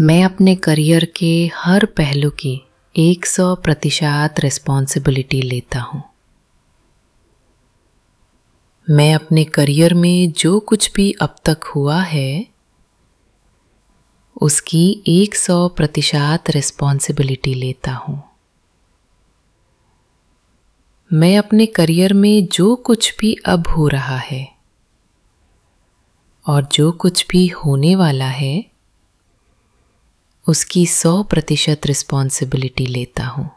मैं अपने करियर के हर पहलू की 100 प्रतिशत रिस्पॉन्सिबिलिटी लेता हूँ। मैं अपने करियर में जो कुछ भी अब तक हुआ है, उसकी 100 प्रतिशत रिस्पॉन्सिबिलिटी लेता हूँ। मैं अपने करियर में जो कुछ भी अब हो रहा है और जो कुछ भी होने वाला है उसकी सौ प्रतिशत रिस्पॉन्सिबिलिटी लेता हूँ।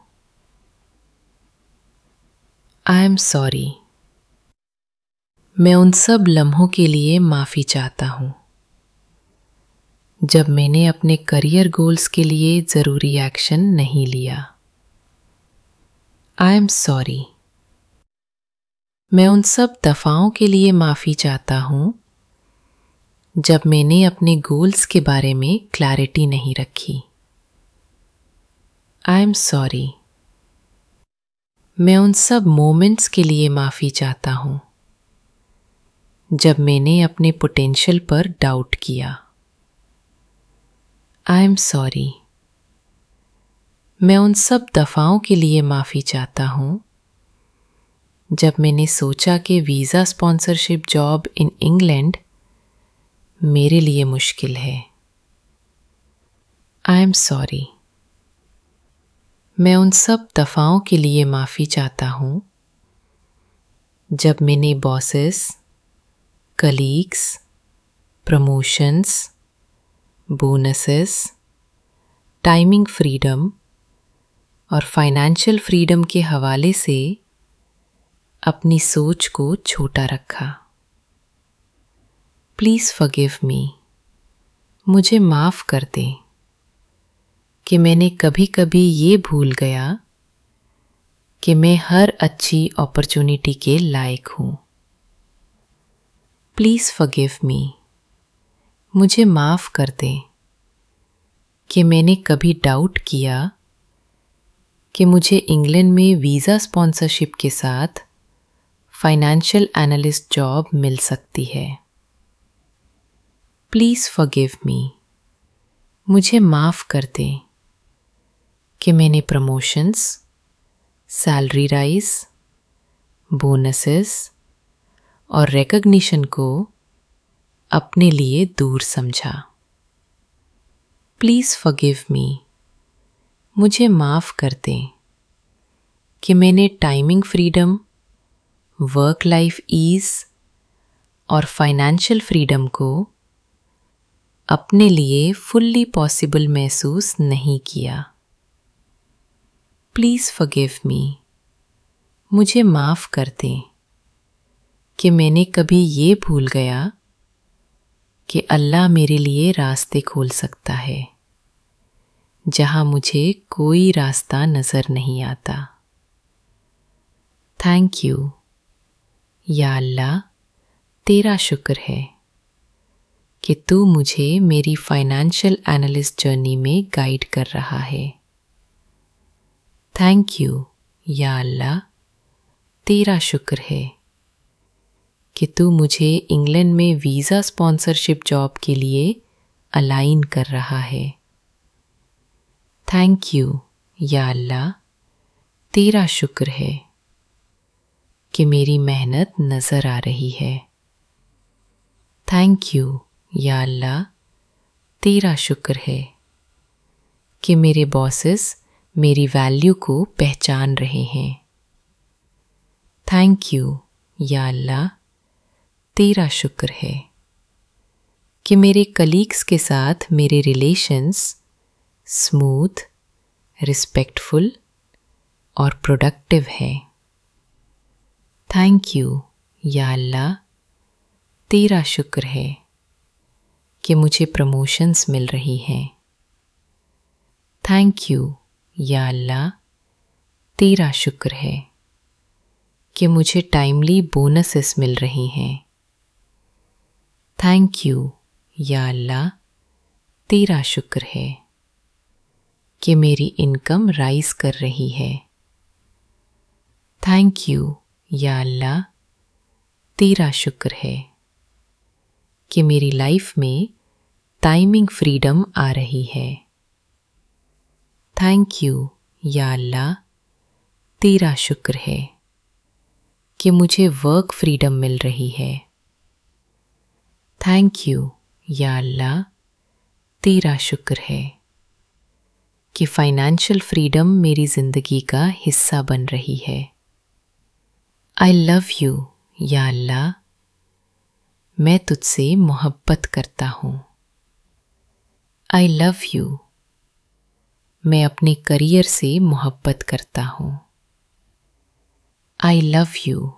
आई एम सॉरी मैं उन सब लम्हों के लिए माफ़ी चाहता हूँ। जब मैंने अपने करियर गोल्स के लिए ज़रूरी एक्शन नहीं लिया। आई एम सॉरी मैं उन सब दफ़ाओं के लिए माफ़ी चाहता हूँ जब मैंने अपने गोल्स के बारे में क्लैरिटी नहीं रखी। आई एम सॉरी मैं उन सब मोमेंट्स के लिए माफ़ी चाहता हूँ। जब मैंने अपने पोटेंशियल पर डाउट किया। आई एम सॉरी मैं उन सब दफ़ाओं के लिए माफ़ी चाहता हूँ। जब मैंने सोचा कि visa sponsorship job in England मेरे लिए मुश्किल है। आई एम सॉरी मैं उन सब दफ़ाओं के लिए माफ़ी चाहता हूँ। जब मैंने bosses colleagues promotions bonuses timing freedom और फाइनेंशियल फ्रीडम के हवाले से अपनी सोच को छोटा रखा। प्लीज़ फॉरगिव मी मुझे माफ़ कर दे कि मैंने कभी कभी ये भूल गया कि मैं हर अच्छी अपॉर्चुनिटी के लायक हूँ। प्लीज़ फॉरगिव मी मुझे माफ़ कर दे कि मैंने कभी डाउट किया कि मुझे इंग्लैंड में वीज़ा स्पॉन्सरशिप के साथ फाइनेंशियल एनालिस्ट जॉब मिल सकती है। प्लीज़ फॉरगिव मी मुझे माफ़ कर दें कि मैंने प्रमोशंस सैलरी राइज बोनसेस और रिकग्निशन को अपने लिए दूर समझा। प्लीज़ फॉरगिव मी मुझे माफ़ कर दें कि मैंने timing freedom work life ease और फाइनेंशियल फ्रीडम को अपने लिए फुल्ली पॉसिबल महसूस नहीं किया। प्लीज़ फॉरगिव मी मुझे माफ़ कर दें कि मैंने कभी ये भूल गया कि अल्लाह मेरे लिए रास्ते खोल सकता है, जहाँ मुझे कोई रास्ता नज़र नहीं आता। थैंक यू या अल्लाह, तेरा शुक्र है। कि तू मुझे मेरी फाइनेंशियल एनालिस्ट जर्नी में गाइड कर रहा है। थैंक यू या अल्लाह। तेरा शुक्र है कि तू मुझे इंग्लैंड में वीज़ा स्पॉन्सरशिप जॉब के लिए अलाइन कर रहा है। थैंक यू या अल्लाह। तेरा शुक्र है कि मेरी मेहनत नज़र आ रही है। थैंक यू या अल्लाह, तेरा शुक्र है कि मेरे बॉसेस मेरी वैल्यू को पहचान रहे हैं। थैंक यू या अल्लाह, तेरा शुक्र है कि मेरे कलीग्स के साथ मेरे रिलेशंस स्मूथ रिस्पेक्टफुल और प्रोडक्टिव हैं। थैंक यू या अल्लाह, तेरा शुक्र है। कि मुझे प्रमोशंस मिल रही हैं। थैंक यू या अल्लाह। तेरा शुक्र है कि मुझे टाइमली बोनसेस मिल रही हैं। थैंक यू या अल्लाह। तेरा शुक्र है कि मेरी इनकम राइज कर रही है। थैंक यू या अल्लाह। तेरा शुक्र है। कि मेरी लाइफ में टाइमिंग फ्रीडम आ रही है। थैंक यू या अल्लाह, तेरा शुक्र है कि मुझे वर्क फ्रीडम मिल रही है। थैंक यू या अल्लाह, तेरा शुक्र है कि फाइनेंशियल फ्रीडम मेरी ज़िंदगी का हिस्सा बन रही है। आई लव यू या अल्लाह मैं तुझसे मोहब्बत करता हूँ। आई लव यू मैं अपने करियर से मोहब्बत करता हूँ। आई लव यू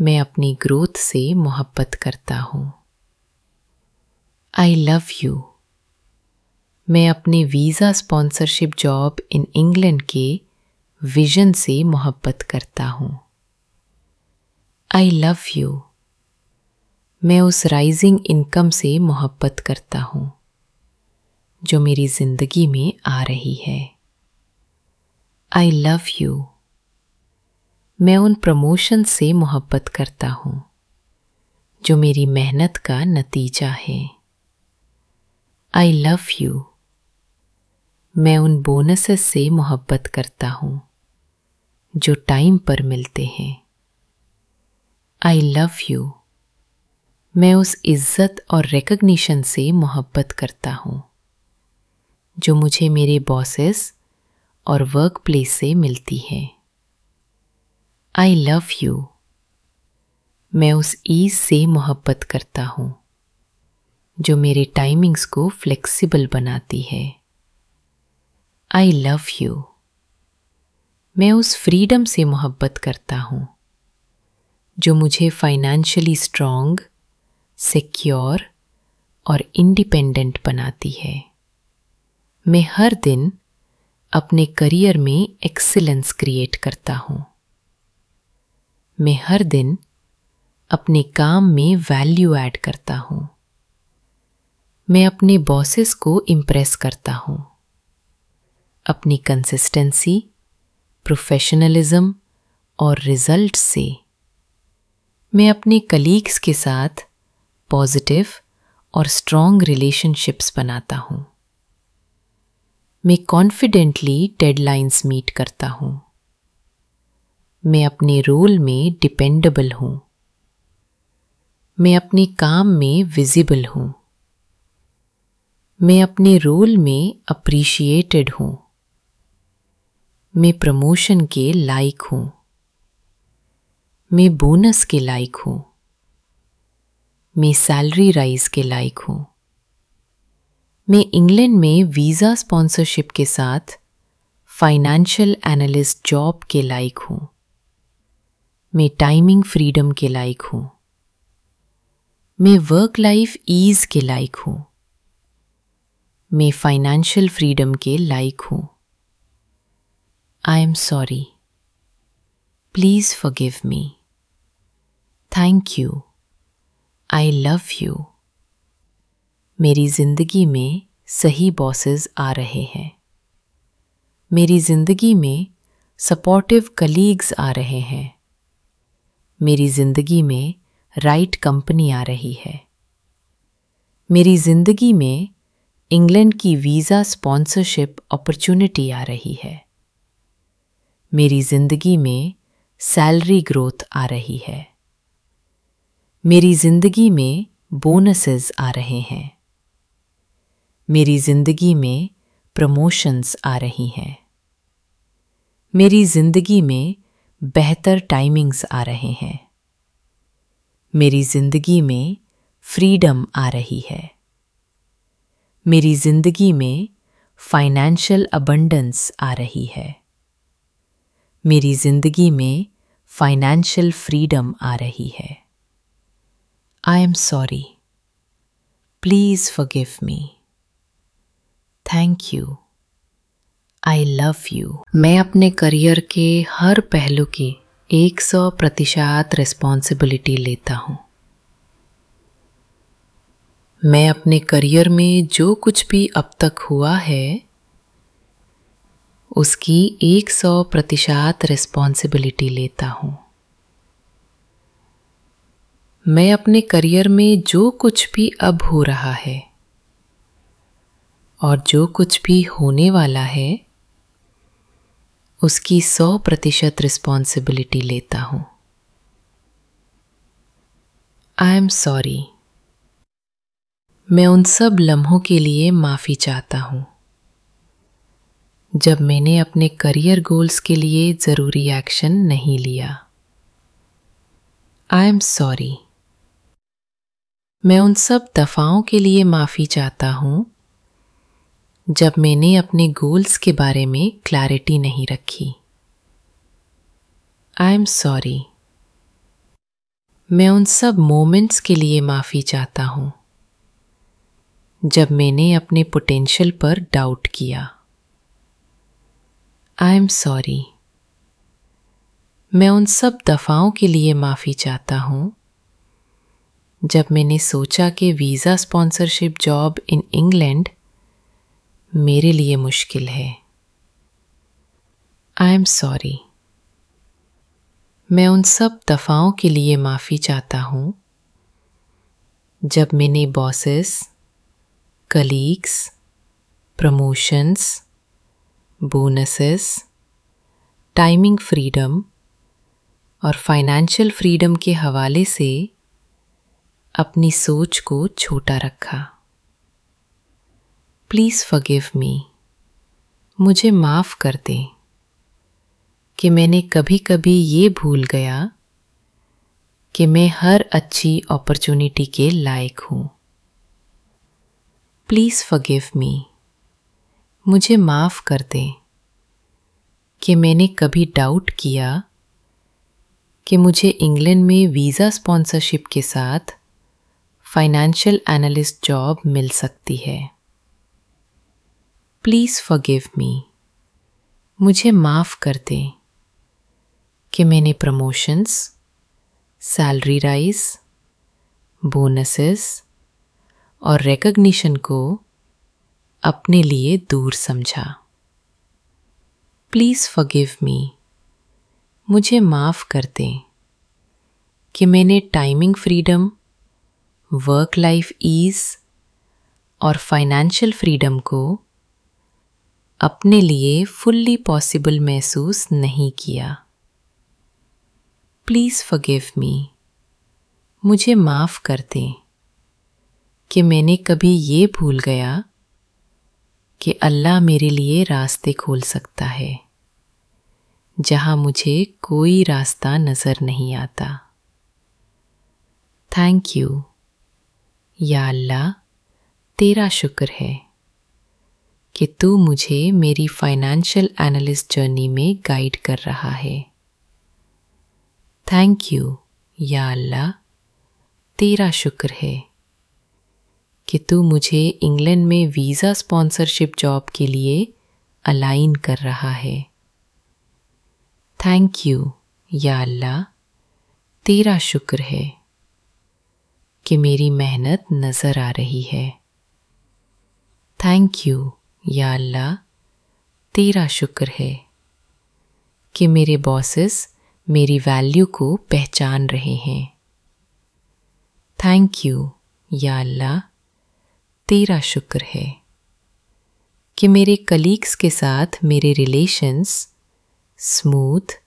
मैं अपनी ग्रोथ से मोहब्बत करता हूँ। आई लव यू मैं अपने visa sponsorship job in England के विजन से मोहब्बत करता हूँ। आई लव यू मैं उस राइजिंग इनकम से मोहब्बत करता हूँ, जो मेरी ज़िंदगी में आ रही है। आई लव यू मैं उन प्रमोशन से मोहब्बत करता हूँ, जो मेरी मेहनत का नतीजा है। आई लव यू मैं उन बोनसेस से मोहब्बत करता हूँ, जो टाइम पर मिलते हैं। आई लव यू मैं उस इज़्ज़त और रिकग्निशन से मोहब्बत करता हूँ, जो मुझे मेरे बॉसेस और वर्क प्लेस से मिलती है। आई लव यू मैं उस ईज से मोहब्बत करता हूँ, जो मेरे टाइमिंग्स को फ्लेक्सिबल बनाती है। आई लव यू मैं उस फ्रीडम से मोहब्बत करता हूँ, जो मुझे फाइनेंशियली स्ट्रॉन्ग सिक्योर और इंडिपेंडेंट बनाती है। मैं हर दिन अपने करियर में एक्सीलेंस क्रिएट करता हूँ। मैं हर दिन अपने काम में वैल्यू ऐड करता हूँ। मैं अपने बॉसेस को इम्प्रेस करता हूँ। अपनी कंसिस्टेंसी प्रोफेशनलिज्म और रिज़ल्ट से मैं अपने कलीग्स के साथ पॉजिटिव और स्ट्रॉन्ग रिलेशनशिप्स बनाता हूँ। मैं कॉन्फिडेंटली डेडलाइंस मीट करता हूँ। मैं अपने रोल में डिपेंडेबल हूँ। मैं अपने काम में विजिबल हूँ। मैं अपने रोल में अप्रिशिएटेड हूँ। मैं प्रमोशन के लायक हूँ। मैं बोनस के लायक हूँ। मैं सैलरी राइज के लायक हूँ। मैं इंग्लैंड में वीज़ा स्पॉन्सरशिप के साथ फाइनेंशियल एनालिस्ट जॉब के लायक हूँ। मैं टाइमिंग फ्रीडम के लायक हूँ। मैं वर्क लाइफ ईज के लायक हूँ। मैं फाइनेंशियल फ्रीडम के लायक हूँ। I am sorry please forgive me thank you I love you मेरी ज़िंदगी में सही बॉसेस आ रहे हैं। मेरी ज़िंदगी में सपोर्टिव कलीग्स आ रहे हैं। मेरी ज़िंदगी में राइट कंपनी आ रही है। मेरी ज़िंदगी में इंग्लैंड की वीज़ा स्पॉन्सरशिप अपॉर्चुनिटी आ रही है। मेरी ज़िंदगी में सैलरी ग्रोथ आ रही है। मेरी ज़िंदगी में बोनसेस आ रहे हैं। मेरी ज़िंदगी में प्रमोशंस आ रही हैं। मेरी ज़िंदगी में बेहतर टाइमिंग्स आ रहे हैं। मेरी ज़िंदगी में फ्रीडम आ रही है। मेरी ज़िंदगी में फाइनेंशियल अबंडेंस आ रही है। मेरी ज़िंदगी में फाइनेंशियल फ्रीडम आ रही है। I am sorry please forgive me thank you I love you मैं अपने करियर के हर पहलू की एक सौ प्रतिशत रिस्पॉन्सिबिलिटी लेता हूँ। मैं अपने करियर में जो कुछ भी अब तक हुआ है, उसकी एक सौ प्रतिशत रिस्पॉन्सिबिलिटी लेता हूँ। मैं अपने करियर में जो कुछ भी अब हो रहा है और जो कुछ भी होने वाला है, उसकी सौ प्रतिशत रिस्पॉन्सिबिलिटी लेता हूँ। आई एम सॉरी मैं उन सब लम्हों के लिए माफ़ी चाहता हूँ, जब मैंने अपने करियर गोल्स के लिए ज़रूरी एक्शन नहीं लिया। आई एम सॉरी मैं उन सब दफ़ाओं के लिए माफ़ी चाहता हूँ, जब मैंने अपने गोल्स के बारे में क्लैरिटी नहीं रखी। आई एम सॉरी मैं उन सब मोमेंट्स के लिए माफ़ी चाहता हूँ, जब मैंने अपने पोटेंशियल पर डाउट किया। आई एम सॉरी मैं उन सब दफ़ाओं के लिए माफ़ी चाहता हूँ जब मैंने सोचा कि visa sponsorship job in England मेरे लिए मुश्किल है। आई एम सॉरी मैं उन सब दफ़ाओं के लिए माफ़ी चाहता हूँ। जब मैंने bosses colleagues promotions bonuses timing freedom और फाइनेंशियल फ्रीडम के हवाले से अपनी सोच को छोटा रखा। प्लीज़ फगिव मी मुझे माफ़ कर दें कि मैंने कभी कभी ये भूल गया कि मैं हर अच्छी अपॉर्चुनिटी के लायक हूँ। प्लीज़ फगिव मी मुझे माफ़ कर दें कि मैंने कभी डाउट किया कि मुझे इंग्लैंड में वीज़ा स्पॉन्सरशिप के साथ फाइनेंशियल एनालिस्ट जॉब मिल सकती है। प्लीज़ फॉरगिव मी मुझे माफ़ कर दें कि मैंने प्रमोशंस सैलरी राइज बोनसेस और रिकग्निशन को अपने लिए दूर समझा। प्लीज़ फॉरगिव मी मुझे माफ़ कर दें कि मैंने timing freedom work life ease और फाइनेंशियल फ्रीडम को अपने लिए फुल्ली पॉसिबल महसूस नहीं किया। प्लीज़ फगिव मी मुझे माफ़ कर दें कि मैंने कभी ये भूल गया कि अल्लाह मेरे लिए रास्ते खोल सकता है, जहाँ मुझे कोई रास्ता नज़र नहीं आता। थैंक यू या अल्लाह, तेरा शुक्र है कि तू मुझे मेरी फाइनेंशियल एनालिस्ट जर्नी में गाइड कर रहा है। थैंक यू या अल्लाह, तेरा शुक्र है कि तू मुझे इंग्लैंड में वीज़ा स्पॉन्सरशिप जॉब के लिए अलाइन कर रहा है। थैंक यू या अल्लाह, तेरा शुक्र है। कि मेरी मेहनत नज़र आ रही है। थैंक यू या अल्लाह, तेरा शुक्र है कि मेरे बॉसेस मेरी वैल्यू को पहचान रहे हैं। थैंक यू या अल्लाह, तेरा शुक्र है कि मेरे कलीग्स के साथ मेरे रिलेशंस स्मूथ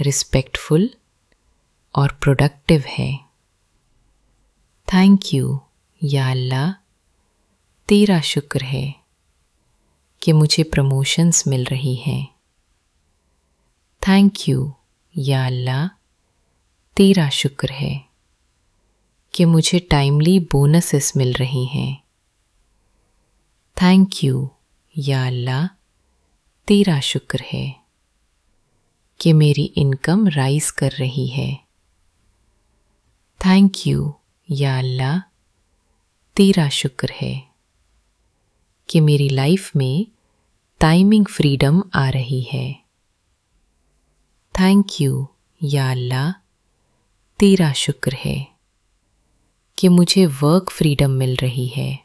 रिस्पेक्टफुल और प्रोडक्टिव हैं। थैंक यू या अल्लाह तेरा शुक्र है कि मुझे प्रमोशंस मिल रही हैं। थैंक यू या अल्लाह तेरा शुक्र है कि मुझे टाइमली बोनसेस मिल रही हैं। थैंक यू या अल्लाह तेरा शुक्र है कि मेरी इनकम राइज कर रही है। थैंक यू या अल्लाह, तेरा शुक्र है कि मेरी लाइफ में टाइमिंग फ्रीडम आ रही है। थैंक यू या अल्लाह, तेरा शुक्र है कि मुझे वर्क फ्रीडम मिल रही है।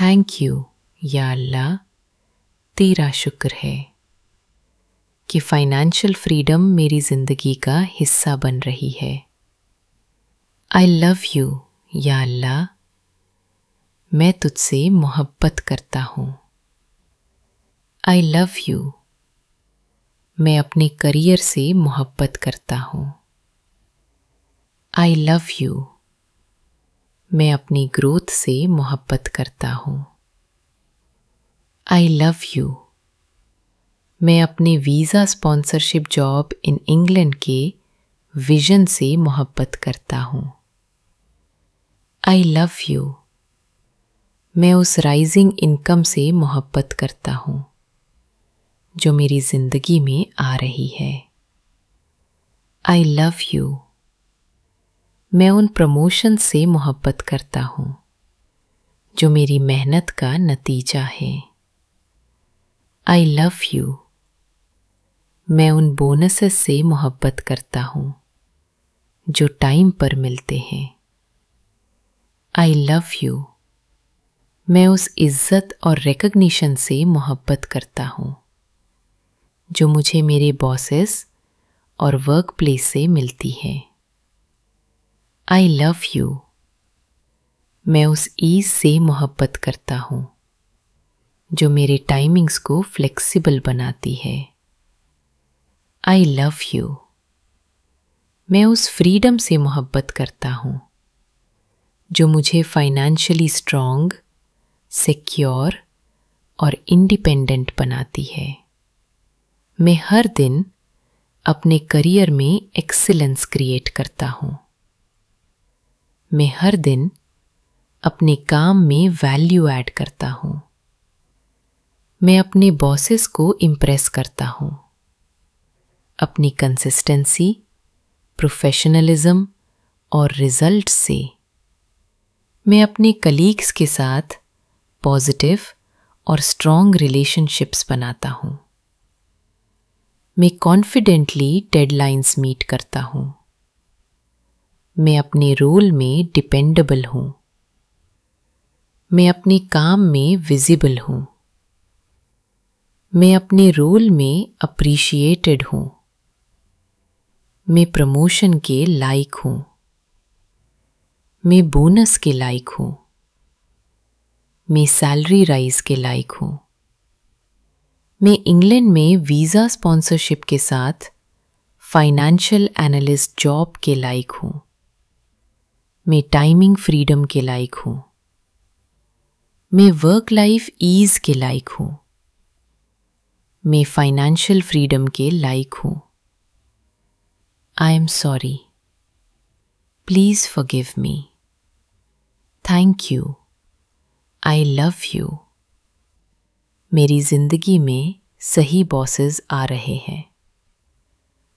थैंक यू या अल्लाह, तेरा शुक्र है कि फाइनेंशियल फ्रीडम मेरी ज़िंदगी का हिस्सा बन रही है। आई लव यू या अल्लाह मैं तुझसे मोहब्बत करता हूँ। आई लव यू मैं अपने करियर से मोहब्बत करता हूँ। आई लव यू मैं अपनी ग्रोथ से मोहब्बत करता हूँ। आई लव यू मैं अपने visa sponsorship job in England के विजन से मोहब्बत करता हूँ। आई लव यू मैं उस राइजिंग इनकम से मोहब्बत करता हूँ, जो मेरी ज़िंदगी में आ रही है। आई लव यू मैं उन प्रमोशन से मोहब्बत करता हूँ, जो मेरी मेहनत का नतीजा है। आई लव यू मैं उन बोनसेस से मोहब्बत करता हूँ। जो टाइम पर मिलते हैं। आई लव यू मैं उस इज़्ज़त और रिकग्निशन से मोहब्बत करता हूँ, जो मुझे मेरे बॉसेस और वर्क प्लेस से मिलती है। आई लव यू मैं उस ईज से मोहब्बत करता हूँ, जो मेरे टाइमिंग्स को फ्लेक्सिबल बनाती है। आई लव यू मैं उस फ्रीडम से मोहब्बत करता हूँ, जो मुझे फाइनेंशियली स्ट्रॉन्ग सिक्योर और इंडिपेंडेंट बनाती है। मैं हर दिन अपने करियर में एक्सीलेंस क्रिएट करता हूँ। मैं हर दिन अपने काम में वैल्यू ऐड करता हूँ। मैं अपने बॉसेस को इम्प्रेस करता हूँ। अपनी कंसिस्टेंसी प्रोफेशनलिज्म और रिज़ल्ट से। मैं अपने कलीग्स के साथ पॉजिटिव और स्ट्रॉन्ग रिलेशनशिप्स बनाता हूँ। मैं कॉन्फिडेंटली डेडलाइंस मीट करता हूँ। मैं अपने रोल में डिपेंडेबल हूँ। मैं अपने काम में विजिबल हूँ। मैं अपने रोल में अप्रिशिएटेड हूँ। मैं प्रमोशन के लायक हूँ। मैं बोनस के लायक हूँ। मैं सैलरी राइज के लायक हूँ। मैं इंग्लैंड में वीज़ा स्पॉन्सरशिप के साथ फाइनेंशियल एनालिस्ट जॉब के लायक हूँ। मैं टाइमिंग फ्रीडम के लायक हूँ। मैं वर्क लाइफ ईज के लायक हूँ। मैं फाइनेंशियल फ्रीडम के लायक हूँ। I am sorry. Please forgive me. Thank you. I love you. मेरी ज़िंदगी में सही बॉसेस आ रहे हैं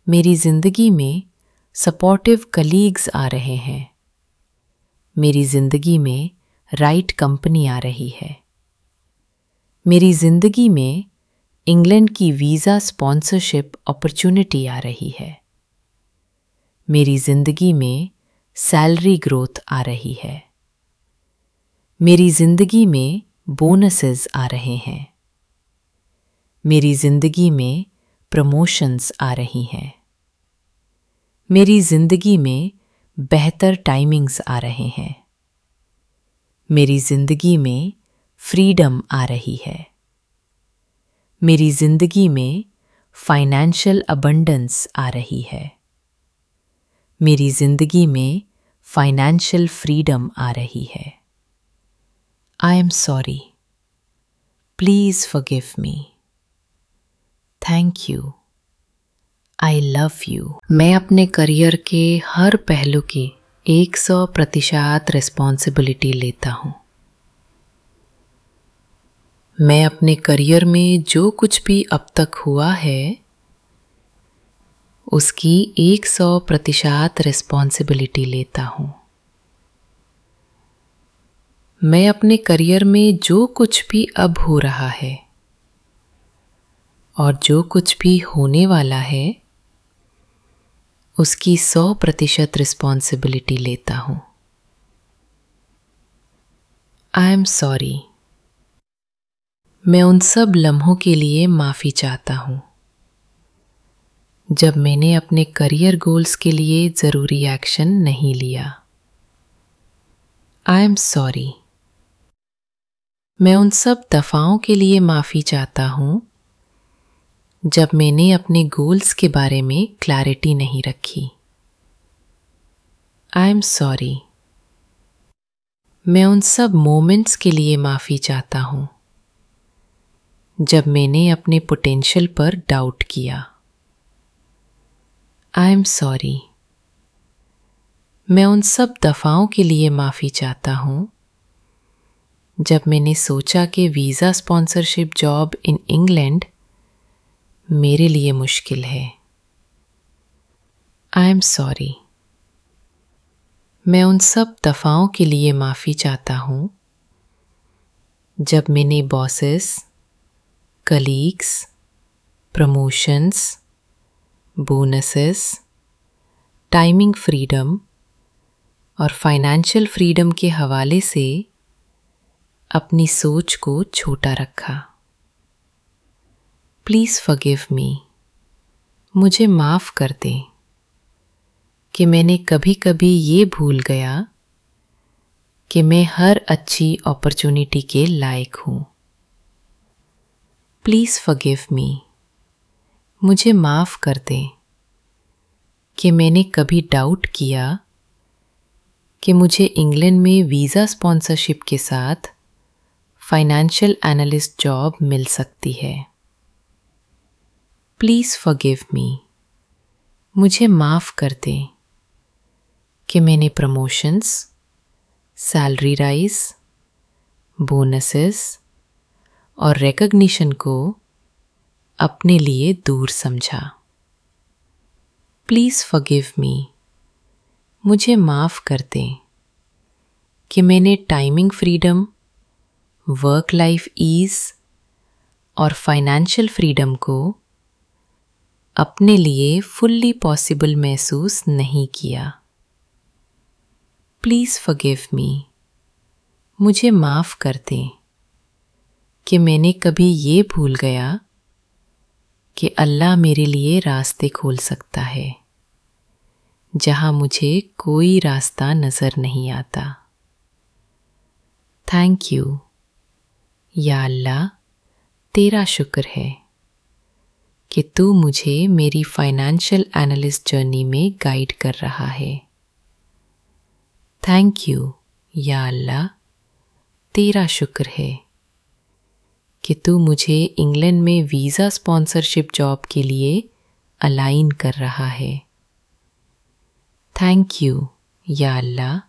मेरी ज़िंदगी में सपोर्टिव कलीग्स आ रहे हैं मेरी ज़िंदगी में राइट कंपनी आ रही है मेरी ज़िंदगी में इंग्लैंड की वीज़ा स्पॉन्सरशिप अपॉर्चुनिटी आ रही है मेरी ज़िंदगी में सैलरी ग्रोथ आ रही है। मेरी ज़िंदगी में बोनसेस आ रहे हैं। मेरी ज़िंदगी में प्रमोशंस आ रही हैं। मेरी ज़िंदगी में बेहतर टाइमिंग्स आ रहे हैं। मेरी ज़िंदगी में फ्रीडम आ रही है। मेरी ज़िंदगी में फाइनेंशियल अबंडेंस आ रही है। मेरी ज़िंदगी में फाइनेंशियल फ्रीडम आ रही है। I am sorry please forgive me thank you I love you मैं अपने करियर के हर पहलू की एक सौ प्रतिशत रिस्पॉन्सिबिलिटी लेता हूँ। मैं अपने करियर में जो कुछ भी अब तक हुआ है उसकी एक सौ प्रतिशत रिस्पॉन्सिबिलिटी लेता हूँ। मैं अपने करियर में जो कुछ भी अब हो रहा है और जो कुछ भी होने वाला है, उसकी सौ प्रतिशत रिस्पॉन्सिबिलिटी लेता हूँ। आई एम सॉरी मैं उन सब लम्हों के लिए माफ़ी चाहता हूँ। जब मैंने अपने करियर गोल्स के लिए ज़रूरी एक्शन नहीं लिया। आई एम सॉरी मैं उन सब दफ़ाओं के लिए माफ़ी चाहता हूँ, जब मैंने अपने गोल्स के बारे में क्लैरिटी नहीं रखी। आई एम सॉरी मैं उन सब मोमेंट्स के लिए माफ़ी चाहता हूँ, जब मैंने अपने पोटेंशियल पर डाउट किया। आई एम सॉरी मैं उन सब दफ़ाओं के लिए माफ़ी चाहता हूँ। जब मैंने सोचा कि visa sponsorship job in England मेरे लिए मुश्किल है। आई एम सॉरी मैं उन सब दफ़ाओं के लिए माफ़ी चाहता हूँ। जब मैंने bosses colleagues promotions bonuses timing freedom और फाइनेंशियल फ्रीडम के हवाले से अपनी सोच को छोटा रखा। प्लीज़ फगिव मी मुझे माफ़ कर दें कि मैंने कभी कभी ये भूल गया कि मैं हर अच्छी अपॉर्चुनिटी के लायक हूँ। प्लीज़ फगिव मी मुझे माफ़ कर दें कि मैंने कभी डाउट किया कि मुझे इंग्लैंड में वीज़ा स्पॉन्सरशिप के साथ फाइनेंशियल एनालिस्ट जॉब मिल सकती है। प्लीज़ फॉरगिव मी मुझे माफ़ कर दें कि मैंने प्रमोशंस सैलरी राइज बोनसेस और रिकग्निशन को अपने लिए दूर समझा। प्लीज़ फॉरगिव मी मुझे माफ़ कर दें कि मैंने timing freedom work life ease और फाइनेंशियल फ्रीडम को अपने लिए फुल्ली पॉसिबल महसूस नहीं किया। प्लीज़ फगिव मी मुझे माफ़ कर दें कि मैंने कभी ये भूल गया कि अल्लाह मेरे लिए रास्ते खोल सकता है, जहाँ मुझे कोई रास्ता नज़र नहीं आता। थैंक यू या अल्लाह, तेरा शुक्र है कि तू मुझे मेरी फाइनेंशियल एनालिस्ट जर्नी में गाइड कर रहा है। थैंक यू या अल्लाह, तेरा शुक्र है। कि तू मुझे इंग्लैंड में वीज़ा स्पॉन्सरशिप जॉब के लिए अलाइन कर रहा है। थैंक यू या अल्लाह।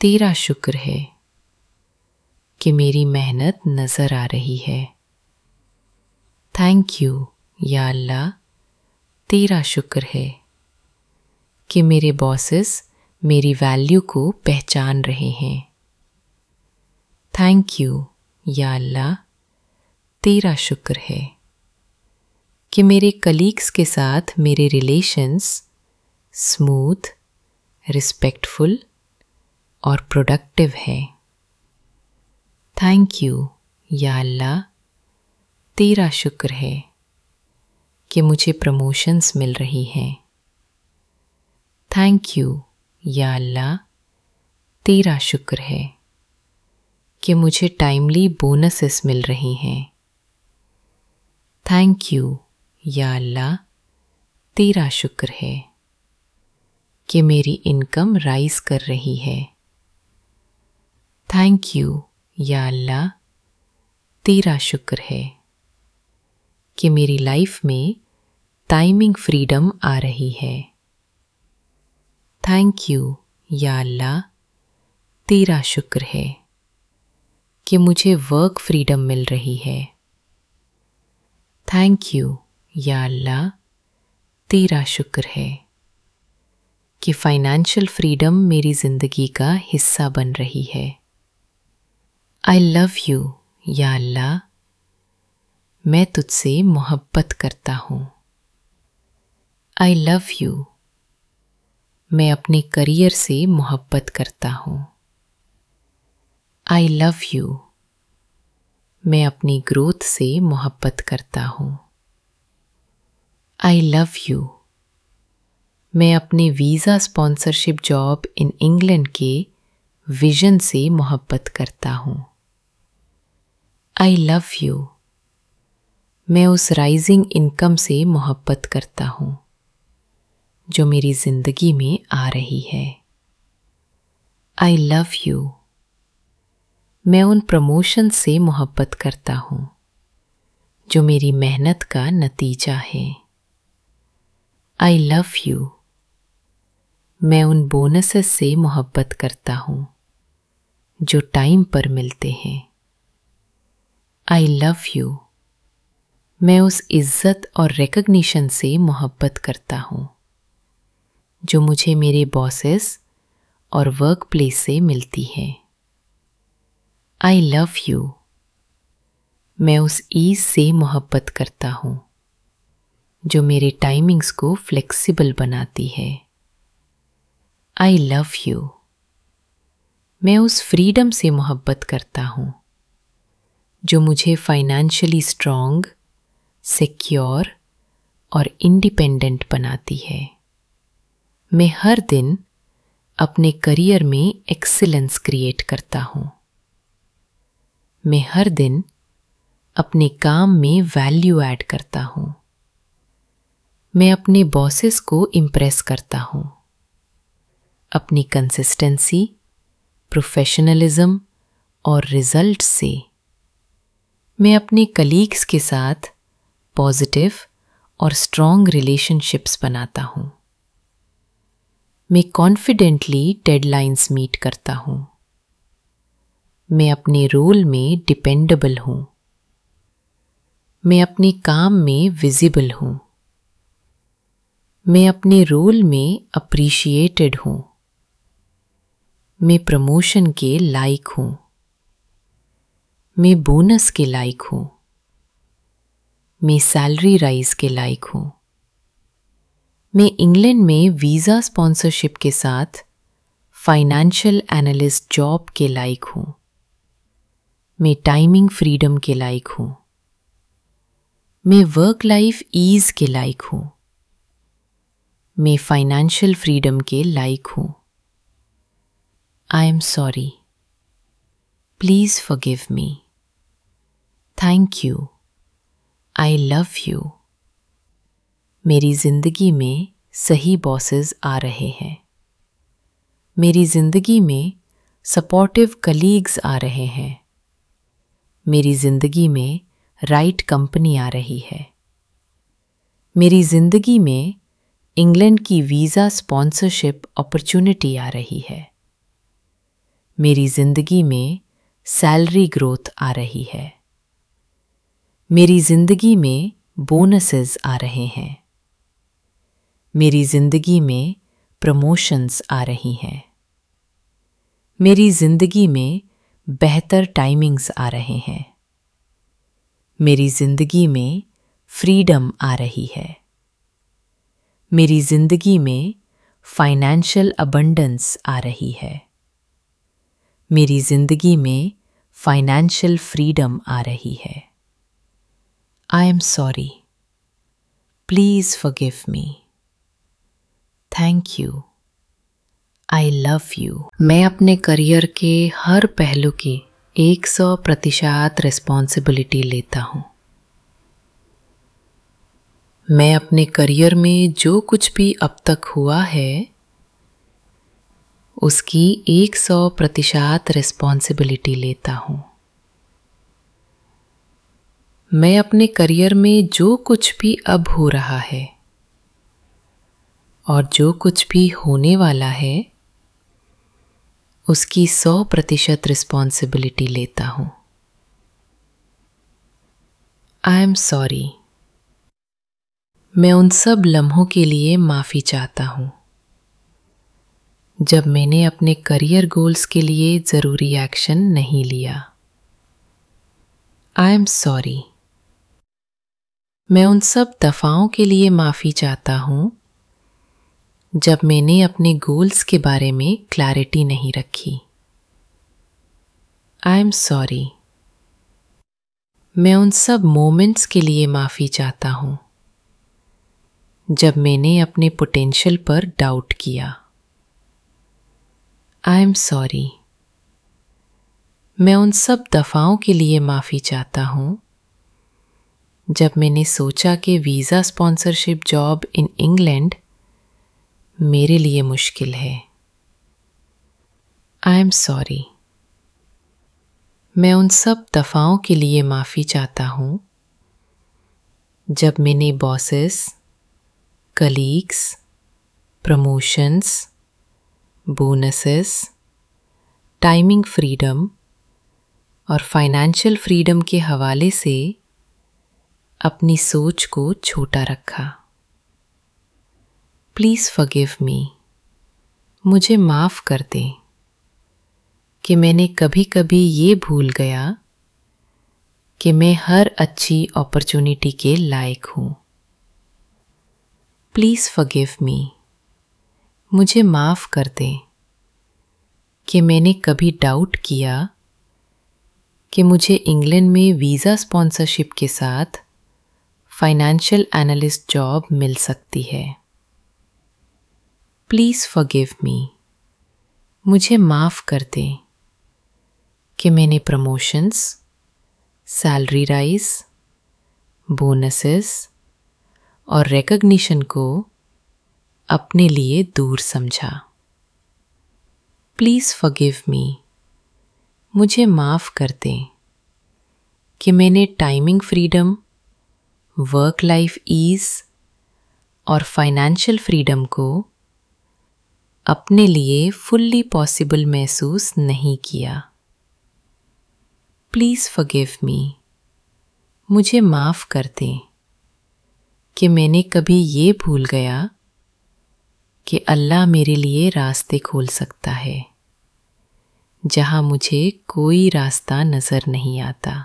तेरा शुक्र है कि मेरी मेहनत नज़र आ रही है। थैंक यू या अल्लाह। तेरा शुक्र है कि मेरे बॉसेस मेरी वैल्यू को पहचान रहे हैं। थैंक यू या अल्लाह। तेरा शुक्र है कि मेरे कलीग्स के साथ मेरे रिलेशंस स्मूथ रिस्पेक्टफुल और प्रोडक्टिव हैं। थैंक यू या अल्लाह तेरा शुक्र है कि मुझे प्रमोशंस मिल रही हैं। थैंक यू या अल्लाह तेरा शुक्र है कि मुझे टाइमली बोनसेस मिल रही हैं। थैंक यू या अल्लाह तेरा शुक्र है कि मेरी इनकम राइज कर रही है। थैंक यू या अल्लाह तेरा शुक्र है कि मेरी लाइफ में टाइमिंग फ्रीडम आ रही है। थैंक यू या अल्लाह तेरा शुक्र है कि मुझे वर्क फ्रीडम मिल रही है। थैंक यू या अल्लाह तेरा शुक्र है कि फाइनेंशियल फ्रीडम मेरी ज़िंदगी का हिस्सा बन रही है। आई लव यू या अल्लाह मैं तुझसे मोहब्बत करता हूँ। आई लव यू मैं अपने करियर से मोहब्बत करता हूँ। आई लव यू मैं अपनी ग्रोथ से मोहब्बत करता हूँ। आई लव यू मैं अपने visa sponsorship job in England के विजन से मोहब्बत करता हूँ। आई लव यू मैं उस राइजिंग इनकम से मोहब्बत करता हूँ, जो मेरी ज़िंदगी में आ रही है। आई लव यू मैं उन प्रमोशन से मोहब्बत करता हूँ, जो मेरी मेहनत का नतीजा है। आई लव यू मैं उन बोनसेस से मोहब्बत करता हूँ, जो टाइम पर मिलते हैं। आई लव यू मैं उस इज़्ज़त और रिकग्निशन से मोहब्बत करता हूँ, जो मुझे मेरे बॉसेस और वर्क प्लेस से मिलती है। आई लव यू मैं उस ईज से मोहब्बत करता हूँ, जो मेरे टाइमिंग्स को फ्लेक्सिबल बनाती है। आई लव यू मैं उस फ्रीडम से मोहब्बत करता हूँ, जो मुझे फाइनेंशियली स्ट्रांग सिक्योर और इंडिपेंडेंट बनाती है। मैं हर दिन अपने करियर में एक्सीलेंस क्रिएट करता हूँ। मैं हर दिन अपने काम में वैल्यू ऐड करता हूँ। मैं अपने बॉसेस को इम्प्रेस करता हूँ। अपनी कंसिस्टेंसी प्रोफेशनलिज्म और रिज़ल्ट से मैं अपने कलीग्स के साथ पॉजिटिव और स्ट्रॉन्ग रिलेशनशिप्स बनाता हूँ। मैं कॉन्फिडेंटली डेडलाइंस मीट करता हूँ। मैं अपने रोल में डिपेंडेबल हूँ। मैं अपने काम में विजिबल हूँ। मैं अपने रोल में अप्रिशिएटेड हूँ। मैं प्रमोशन के लायक हूँ। मैं बोनस के लायक हूँ। मैं सैलरी राइज के लायक हूँ। मैं इंग्लैंड में वीज़ा स्पॉन्सरशिप के साथ फाइनेंशियल एनालिस्ट जॉब के लायक हूँ। मैं टाइमिंग फ्रीडम के लायक हूँ। मैं वर्क लाइफ ईज के लायक हूँ। मैं फाइनेंशियल फ्रीडम के लायक हूँ। I am sorry. Please forgive me thank you I love you मेरी ज़िंदगी में सही बॉसेस आ रहे हैं। मेरी ज़िंदगी में सपोर्टिव कलीग्स आ रहे हैं। मेरी ज़िंदगी में राइट कंपनी आ रही है। मेरी ज़िंदगी में इंग्लैंड की वीज़ा स्पॉन्सरशिप अपॉर्चुनिटी आ रही है। मेरी ज़िंदगी में सैलरी ग्रोथ आ रही है। मेरी ज़िंदगी में बोनसेस आ रहे हैं। मेरी ज़िंदगी में प्रमोशंस आ रही हैं। मेरी ज़िंदगी में बेहतर टाइमिंग्स आ रहे हैं। मेरी ज़िंदगी में फ्रीडम आ रही है। मेरी ज़िंदगी में फाइनेंशियल अबंडेंस आ रही है। मेरी ज़िंदगी में फाइनेंशियल फ्रीडम आ रही है। I am sorry please forgive me thank you I love you मैं अपने करियर के हर पहलू की एक सौ प्रतिशत रिस्पॉन्सिबिलिटी लेता हूँ। मैं अपने करियर में जो कुछ भी अब तक हुआ है, उसकी एक सौ प्रतिशत रिस्पॉन्सिबिलिटी लेता हूँ। मैं अपने करियर में जो कुछ भी अब हो रहा है और जो कुछ भी होने वाला है उसकी सौ प्रतिशत रिस्पॉन्सिबिलिटी लेता हूँ। आई एम सॉरी मैं उन सब लम्हों के लिए माफ़ी चाहता हूँ। जब मैंने अपने करियर गोल्स के लिए ज़रूरी एक्शन नहीं लिया। आई एम सॉरी मैं उन सब दफ़ाओं के लिए माफ़ी चाहता हूँ जब मैंने अपने गोल्स के बारे में क्लैरिटी नहीं रखी। आई एम सॉरी मैं उन सब मोमेंट्स के लिए माफ़ी चाहता हूँ। जब मैंने अपने पोटेंशियल पर डाउट किया। आई एम सॉरी मैं उन सब दफ़ाओं के लिए माफ़ी चाहता हूँ। जब मैंने सोचा कि visa sponsorship job in England मेरे लिए मुश्किल है। आई एम सॉरी मैं उन सब दफ़ाओं के लिए माफ़ी चाहता हूँ। जब मैंने bosses colleagues promotions bonuses timing freedom और फाइनेंशियल फ्रीडम के हवाले से अपनी सोच को छोटा रखा। प्लीज़ फगिव मी मुझे माफ़ कर दें कि मैंने कभी कभी ये भूल गया कि मैं हर अच्छी अपॉर्चुनिटी के लायक हूँ। प्लीज़ फगिव मी मुझे माफ़ कर दें कि मैंने कभी डाउट किया कि मुझे इंग्लैंड में वीज़ा स्पॉन्सरशिप के साथ फाइनेंशियल एनालिस्ट जॉब मिल सकती है। प्लीज़ फॉरगिव मी मुझे माफ़ कर दें कि मैंने प्रमोशंस सैलरी राइज बोनसेस और रिकग्निशन को अपने लिए दूर समझा। प्लीज़ फॉरगिव मी मुझे माफ़ कर दें कि मैंने timing freedom work life ease और फाइनेंशियल फ्रीडम को अपने लिए फुल्ली पॉसिबल महसूस नहीं किया। प्लीज़ फॉरगिव मी मुझे माफ़ कर दें कि मैंने कभी ये भूल गया कि अल्लाह मेरे लिए रास्ते खोल सकता है, जहाँ मुझे कोई रास्ता नज़र नहीं आता।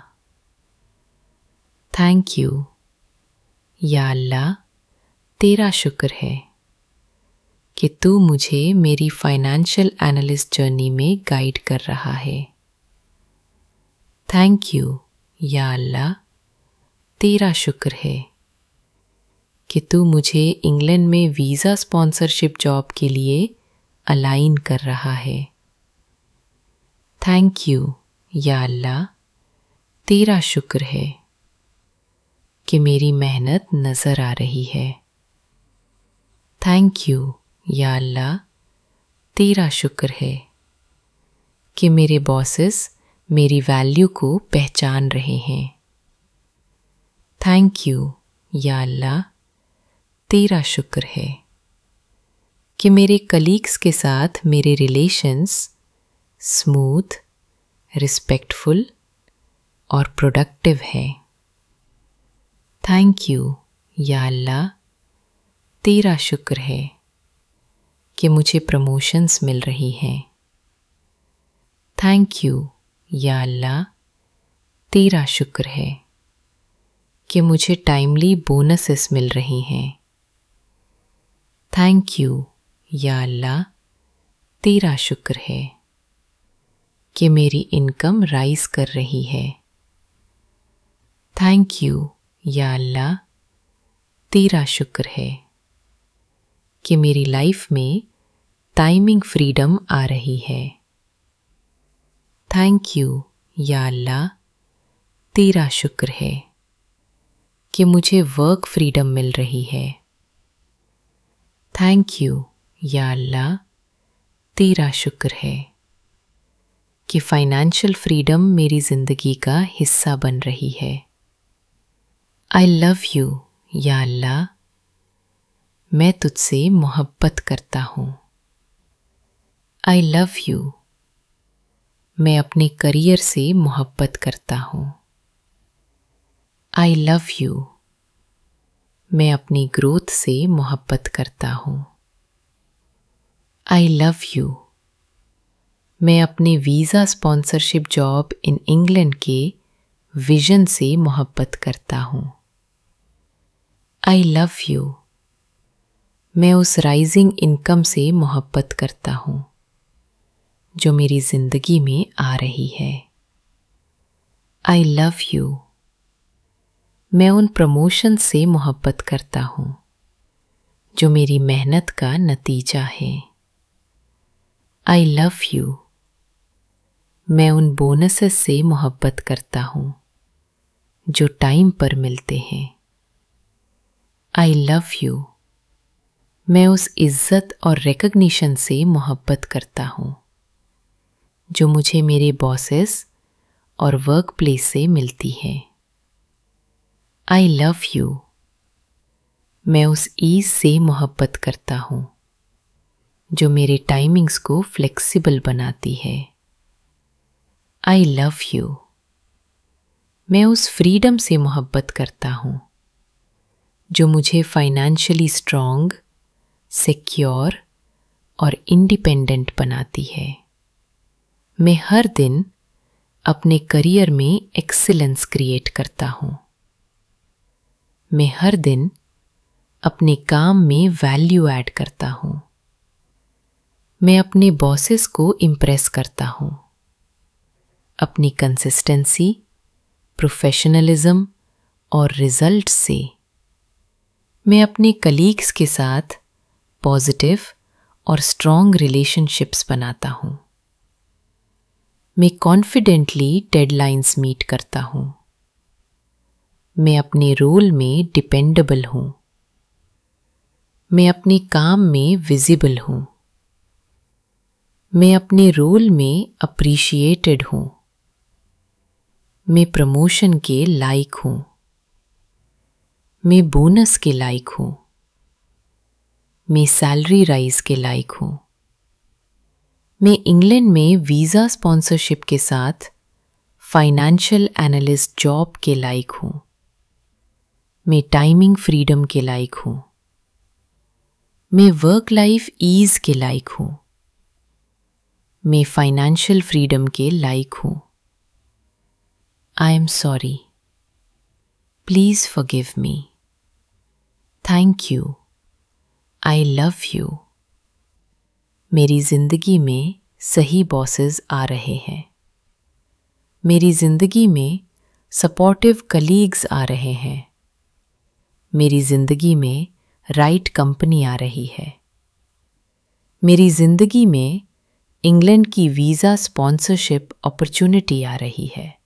थैंक यू या अल्लाह, तेरा शुक्र है। कि तू मुझे मेरी फाइनेंशियल एनालिस्ट जर्नी में गाइड कर रहा है। थैंक यू या अल्लाह। तेरा शुक्र है कि तू मुझे इंग्लैंड में वीज़ा स्पॉन्सरशिप जॉब के लिए अलाइन कर रहा है। थैंक यू या अल्लाह। तेरा शुक्र है कि मेरी मेहनत नज़र आ रही है। थैंक यू या अल्लाह, तेरा शुक्र है कि मेरे बॉसेस मेरी वैल्यू को पहचान रहे हैं। थैंक यू या अल्लाह, तेरा शुक्र है कि मेरे कलीग्स के साथ मेरे रिलेशंस स्मूथ रिस्पेक्टफुल और प्रोडक्टिव है। थैंक यू या अल्लाह, तेरा शुक्र है। कि मुझे प्रमोशंस मिल रही हैं। थैंक यू या अल्लाह, तेरा शुक्र है कि मुझे टाइमली बोनसेस मिल रही हैं। थैंक यू या अल्लाह, तेरा शुक्र है कि मेरी इनकम राइज कर रही है। थैंक यू या अल्लाह, तेरा शुक्र है। कि मेरी लाइफ में टाइमिंग फ्रीडम आ रही है। थैंक यू या अल्लाह, तेरा शुक्र है कि मुझे वर्क फ्रीडम मिल रही है। थैंक यू या अल्लाह, तेरा शुक्र है कि फाइनेंशियल फ्रीडम मेरी ज़िंदगी का हिस्सा बन रही है। आई लव यू या अल्लाह मैं तुझसे मोहब्बत करता हूँ। आई लव यू मैं अपने करियर से मोहब्बत करता हूँ। आई लव यू मैं अपनी ग्रोथ से मोहब्बत करता हूँ। आई लव यू मैं अपने visa sponsorship job in England के विजन से मोहब्बत करता हूँ। आई लव यू मैं उस राइजिंग इनकम से मोहब्बत करता हूँ, जो मेरी ज़िंदगी में आ रही है। आई लव यू मैं उन प्रमोशन से मोहब्बत करता हूँ, जो मेरी मेहनत का नतीजा है। आई लव यू मैं उन बोनसेस से मोहब्बत करता हूँ, जो टाइम पर मिलते हैं। आई लव यू मैं उस इज़्ज़त और रिकग्निशन से मोहब्बत करता हूँ, जो मुझे मेरे बॉसेस और वर्क प्लेस से मिलती है। आई लव यू मैं उस ईज से मोहब्बत करता हूँ, जो मेरे टाइमिंग्स को फ्लेक्सिबल बनाती है। आई लव यू मैं उस फ्रीडम से मोहब्बत करता हूँ, जो मुझे फाइनेंशियली स्ट्रांग सिक्योर और इंडिपेंडेंट बनाती है। मैं हर दिन अपने करियर में एक्सीलेंस क्रिएट करता हूँ। मैं हर दिन अपने काम में वैल्यू ऐड करता हूँ। मैं अपने बॉसेस को इम्प्रेस करता हूँ। अपनी कंसिस्टेंसी प्रोफेशनलिज्म और रिज़ल्ट से मैं अपने कलीग्स के साथ पॉजिटिव और स्ट्रॉन्ग रिलेशनशिप्स बनाता हूँ। मैं कॉन्फिडेंटली डेडलाइंस मीट करता हूँ। मैं अपने रोल में डिपेंडेबल हूँ। मैं अपने काम में विजिबल हूँ। मैं अपने रोल में अप्रिशिएटेड हूँ। मैं प्रमोशन के लायक हूँ। मैं बोनस के लायक हूँ। मैं सैलरी राइज के लायक हूँ। मैं इंग्लैंड में वीज़ा स्पॉन्सरशिप के साथ फाइनेंशियल एनालिस्ट जॉब के लायक हूँ। मैं टाइमिंग फ्रीडम के लायक हूँ। मैं वर्क लाइफ ईज के लायक हूँ। मैं फाइनेंशियल फ्रीडम के लायक हूँ। I am sorry please forgive me thank you I love you मेरी ज़िंदगी में सही बॉसेस आ रहे हैं। मेरी ज़िंदगी में सपोर्टिव कलीग्स आ रहे हैं। मेरी ज़िंदगी में राइट कंपनी आ रही है। मेरी ज़िंदगी में इंग्लैंड की वीज़ा स्पॉन्सरशिप अपॉर्चुनिटी आ रही है।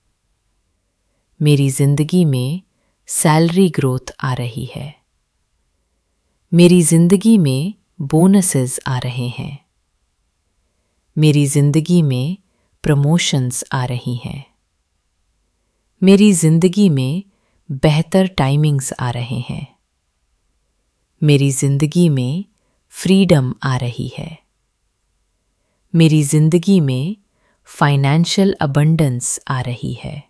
मेरी ज़िंदगी में सैलरी ग्रोथ आ रही है। मेरी ज़िंदगी में बोनसेस आ रहे हैं। मेरी ज़िंदगी में प्रमोशंस आ रही हैं। मेरी ज़िंदगी में बेहतर टाइमिंग्स आ रहे हैं। मेरी ज़िंदगी में फ्रीडम आ रही है। मेरी ज़िंदगी में फाइनेंशियल अबंडेंस आ रही है।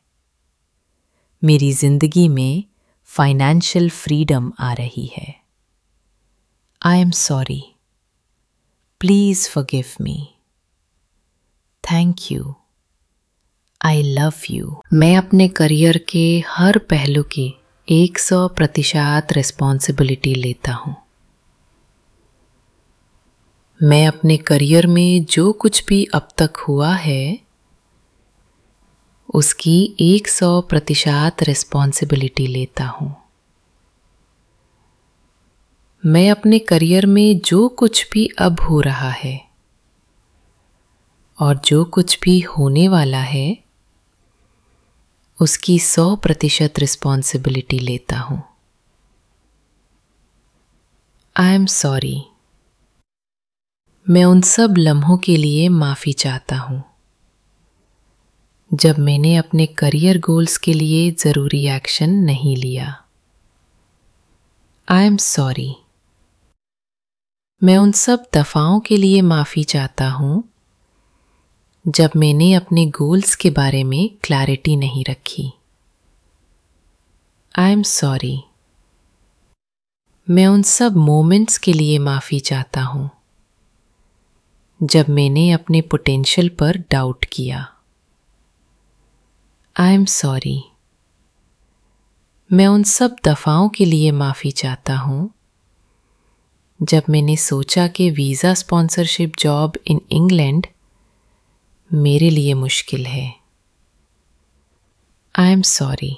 मेरी ज़िंदगी में फाइनेंशियल फ्रीडम आ रही है। I am sorry please forgive me thank you I love you मैं अपने करियर के हर पहलू की एक सौ प्रतिशत रिस्पॉन्सिबिलिटी लेता हूँ। मैं अपने करियर में जो कुछ भी अब तक हुआ है, उसकी एक सौ प्रतिशत रिस्पॉन्सिबिलिटी लेता हूँ। मैं अपने करियर में जो कुछ भी अब हो रहा है और जो कुछ भी होने वाला है, उसकी सौ प्रतिशत रिस्पॉन्सिबिलिटी लेता हूँ। आई एम सॉरी मैं उन सब लम्हों के लिए माफ़ी चाहता हूँ। जब मैंने अपने करियर गोल्स के लिए ज़रूरी एक्शन नहीं लिया। आई एम सॉरी मैं उन सब दफ़ाओं के लिए माफ़ी चाहता हूँ, जब मैंने अपने गोल्स के बारे में क्लैरिटी नहीं रखी। आई एम सॉरी मैं उन सब मोमेंट्स के लिए माफ़ी चाहता हूँ, जब मैंने अपने पोटेंशियल पर डाउट किया। आई एम सॉरी मैं उन सब दफ़ाओं के लिए माफ़ी चाहता हूँ जब मैंने सोचा कि visa sponsorship job in England मेरे लिए मुश्किल है। आई एम सॉरी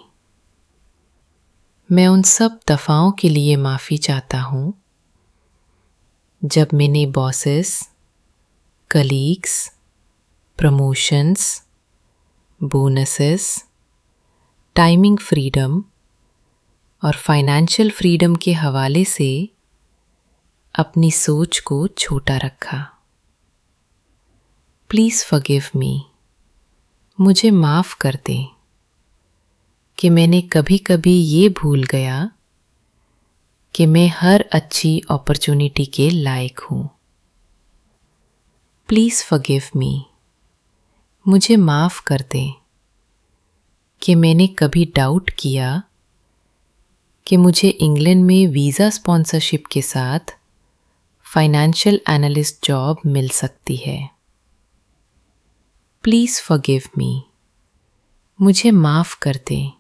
मैं उन सब दफ़ाओं के लिए माफ़ी चाहता हूँ। जब मैंने bosses colleagues promotions bonuses timing freedom और फाइनेंशियल फ्रीडम के हवाले से अपनी सोच को छोटा रखा। प्लीज़ फॉरगिव मी मुझे माफ़ कर दें कि मैंने कभी कभी ये भूल गया कि मैं हर अच्छी अपॉर्चुनिटी के लायक हूँ। प्लीज़ फॉरगिव मी मुझे माफ़ कर दें कि मैंने कभी डाउट किया कि मुझे इंग्लैंड में वीज़ा स्पॉन्सरशिप के साथ फाइनेंशियल एनालिस्ट जॉब मिल सकती है। प्लीज़ फॉरगिव मी मुझे माफ़ कर दें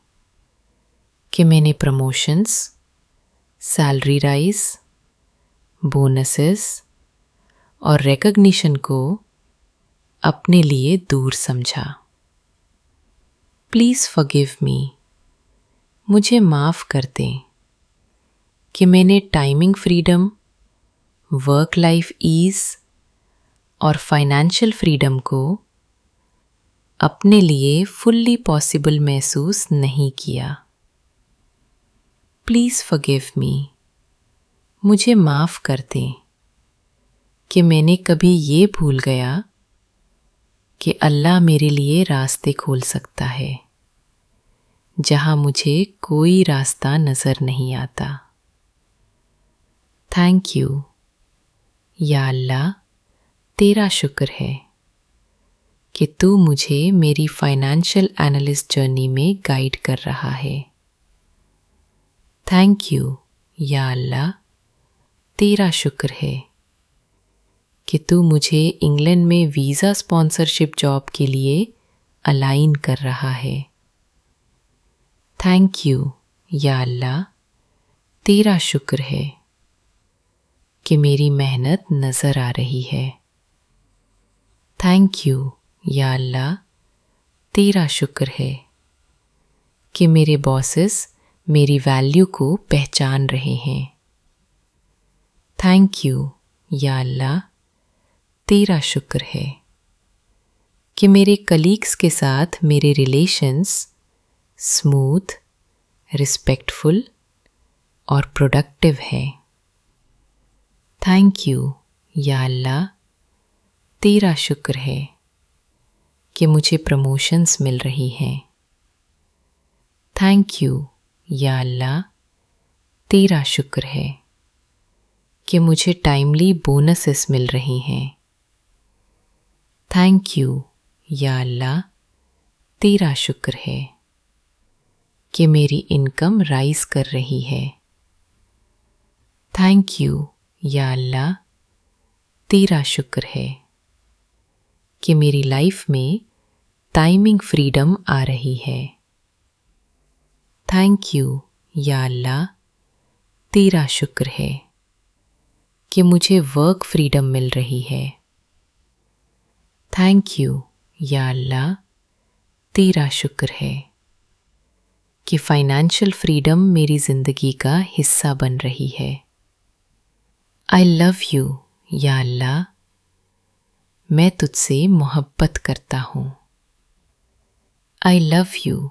कि मैंने प्रमोशंस सैलरी राइज बोनसेस और रिकग्निशन को अपने लिए दूर समझा। प्लीज़ फॉरगिव मी मुझे माफ़ कर दें कि मैंने timing freedom work life ease और फाइनेंशियल फ्रीडम को अपने लिए फुल्ली पॉसिबल महसूस नहीं किया। प्लीज़ फॉरगिव मी मुझे माफ़ कर दें कि मैंने कभी ये भूल गया कि अल्लाह मेरे लिए रास्ते खोल सकता है, जहाँ मुझे कोई रास्ता नज़र नहीं आता। थैंक यू या अल्लाह, तेरा शुक्र है कि तू मुझे मेरी फाइनेंशियल एनालिस्ट जर्नी में गाइड कर रहा है। थैंक यू या अल्लाह, तेरा शुक्र है कि तू मुझे इंग्लैंड में वीज़ा स्पॉन्सरशिप जॉब के लिए अलाइन कर रहा है। थैंक यू या अल्लाह, तेरा शुक्र है। कि मेरी मेहनत नज़र आ रही है। थैंक यू या अल्लाह, तेरा शुक्र है कि मेरे बॉसेस मेरी वैल्यू को पहचान रहे हैं। थैंक यू या अल्लाह, तेरा शुक्र है कि मेरे कलीग्स के साथ मेरे रिलेशंस स्मूथ रिस्पेक्टफुल और प्रोडक्टिव है। थैंक यू या अल्लाह तेरा शुक्र है कि मुझे प्रमोशंस मिल रही हैं। थैंक यू या अल्लाह तेरा शुक्र है कि मुझे टाइमली बोनसेस मिल रही हैं। थैंक यू या अल्लाह तेरा शुक्र है कि मेरी इनकम राइज कर रही है। थैंक यू या अल्लाह, तेरा शुक्र है कि मेरी लाइफ में टाइमिंग फ्रीडम आ रही है। थैंक यू या अल्लाह, तेरा शुक्र है कि मुझे वर्क फ्रीडम मिल रही है। थैंक यू या अल्लाह, तेरा शुक्र है कि फाइनेंशियल फ्रीडम मेरी ज़िंदगी का हिस्सा बन रही है। आई लव यू या अल्लाह मैं तुझसे मोहब्बत करता हूँ। आई लव यू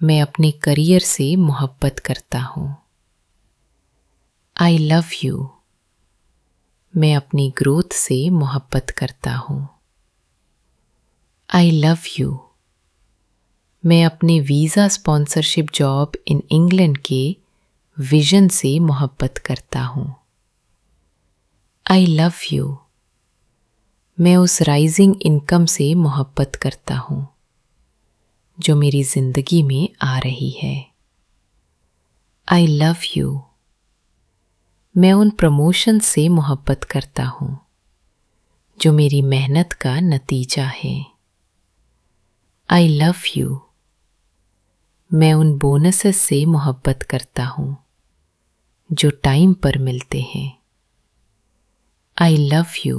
मैं अपने करियर से मोहब्बत करता हूँ। आई लव यू मैं अपनी ग्रोथ से मोहब्बत करता हूँ। आई लव यू मैं अपने visa sponsorship job in England के विजन से मोहब्बत करता हूँ। आई लव यू मैं उस राइजिंग इनकम से मोहब्बत करता हूँ, जो मेरी ज़िंदगी में आ रही है। आई लव यू मैं उन प्रमोशन से मोहब्बत करता हूँ, जो मेरी मेहनत का नतीजा है। आई लव यू मैं उन बोनसेस से मोहब्बत करता हूँ, जो टाइम पर मिलते हैं। आई लव यू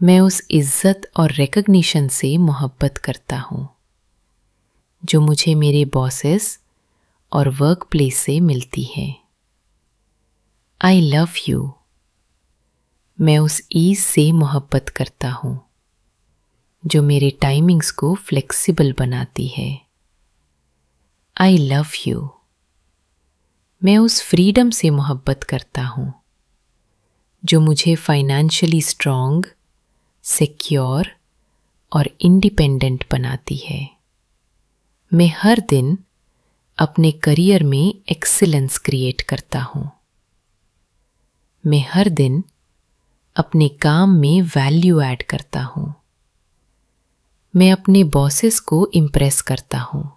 मैं उस इज़्ज़त और रिकग्निशन से मोहब्बत करता हूँ, जो मुझे मेरे बॉसेस और वर्क प्लेस से मिलती है। आई लव यू मैं उस ईज से मोहब्बत करता हूँ, जो मेरे टाइमिंग्स को फ्लेक्सिबल बनाती है। आई लव यू मैं उस फ्रीडम से मोहब्बत करता हूँ जो मुझे फाइनेंशियली स्ट्रांग सिक्योर और इंडिपेंडेंट बनाती है। मैं हर दिन अपने करियर में एक्सीलेंस क्रिएट करता हूँ। मैं हर दिन अपने काम में वैल्यू ऐड करता हूँ। मैं अपने बॉसेस को इम्प्रेस करता हूँ।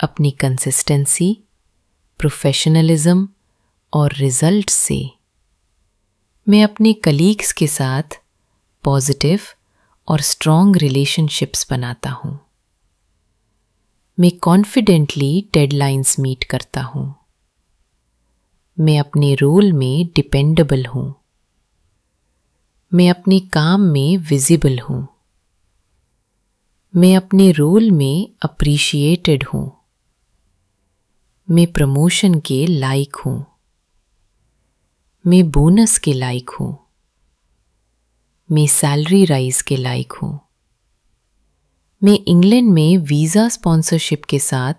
अपनी कंसिस्टेंसी प्रोफेशनलिज्म और रिज़ल्ट से मैं अपने कलीग्स के साथ पॉजिटिव और स्ट्रॉन्ग रिलेशनशिप्स बनाता हूँ। मैं कॉन्फिडेंटली डेडलाइंस मीट करता हूँ। मैं अपने रोल में डिपेंडेबल हूँ। मैं अपने काम में विजिबल हूँ। मैं अपने रोल में अप्रिशिएटेड हूँ। मैं प्रमोशन के लायक हूँ। मैं बोनस के लायक हूँ। मैं सैलरी राइज के लायक हूँ। मैं इंग्लैंड में वीज़ा स्पॉन्सरशिप के साथ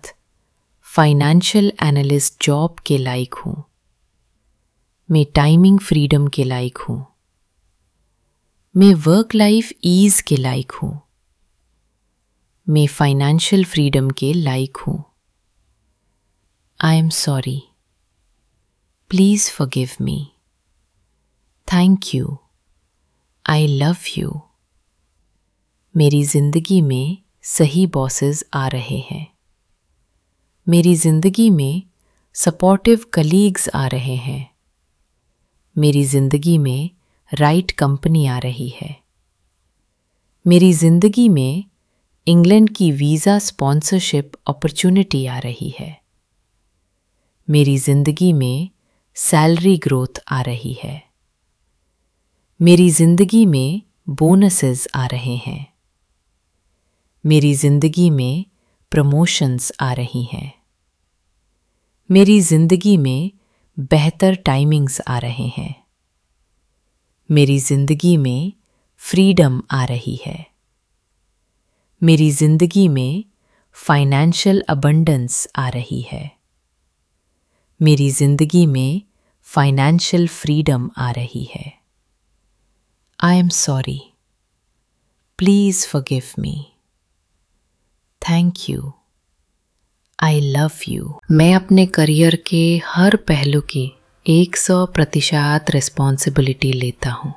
फाइनेंशियल एनालिस्ट जॉब के लायक हूँ। मैं टाइमिंग फ्रीडम के लायक हूँ। मैं वर्क लाइफ ईज के लायक हूँ। मैं फाइनेंशियल फ्रीडम के लायक हूँ। I am sorry please forgive me thank you I love you मेरी ज़िंदगी में सही बॉसेस आ रहे हैं। मेरी ज़िंदगी में सपोर्टिव कलीग्स आ रहे हैं। मेरी ज़िंदगी में राइट right कंपनी आ रही है। मेरी ज़िंदगी में इंग्लैंड की वीज़ा स्पॉन्सरशिप अपॉर्चुनिटी आ रही है। मेरी ज़िंदगी में सैलरी ग्रोथ आ रही है। मेरी ज़िंदगी में बोनसेस आ रहे हैं। मेरी ज़िंदगी में प्रमोशंस आ रही हैं। मेरी ज़िंदगी में बेहतर टाइमिंग्स आ रहे हैं। मेरी ज़िंदगी में फ्रीडम आ रही है। मेरी ज़िंदगी में फाइनेंशियल अबंडेंस आ रही है। मेरी ज़िंदगी में फाइनेंशियल फ्रीडम आ रही है। I am sorry please forgive me thank you I love you मैं अपने करियर के हर पहलू की एक सौ प्रतिशत रिस्पॉन्सिबिलिटी लेता हूँ।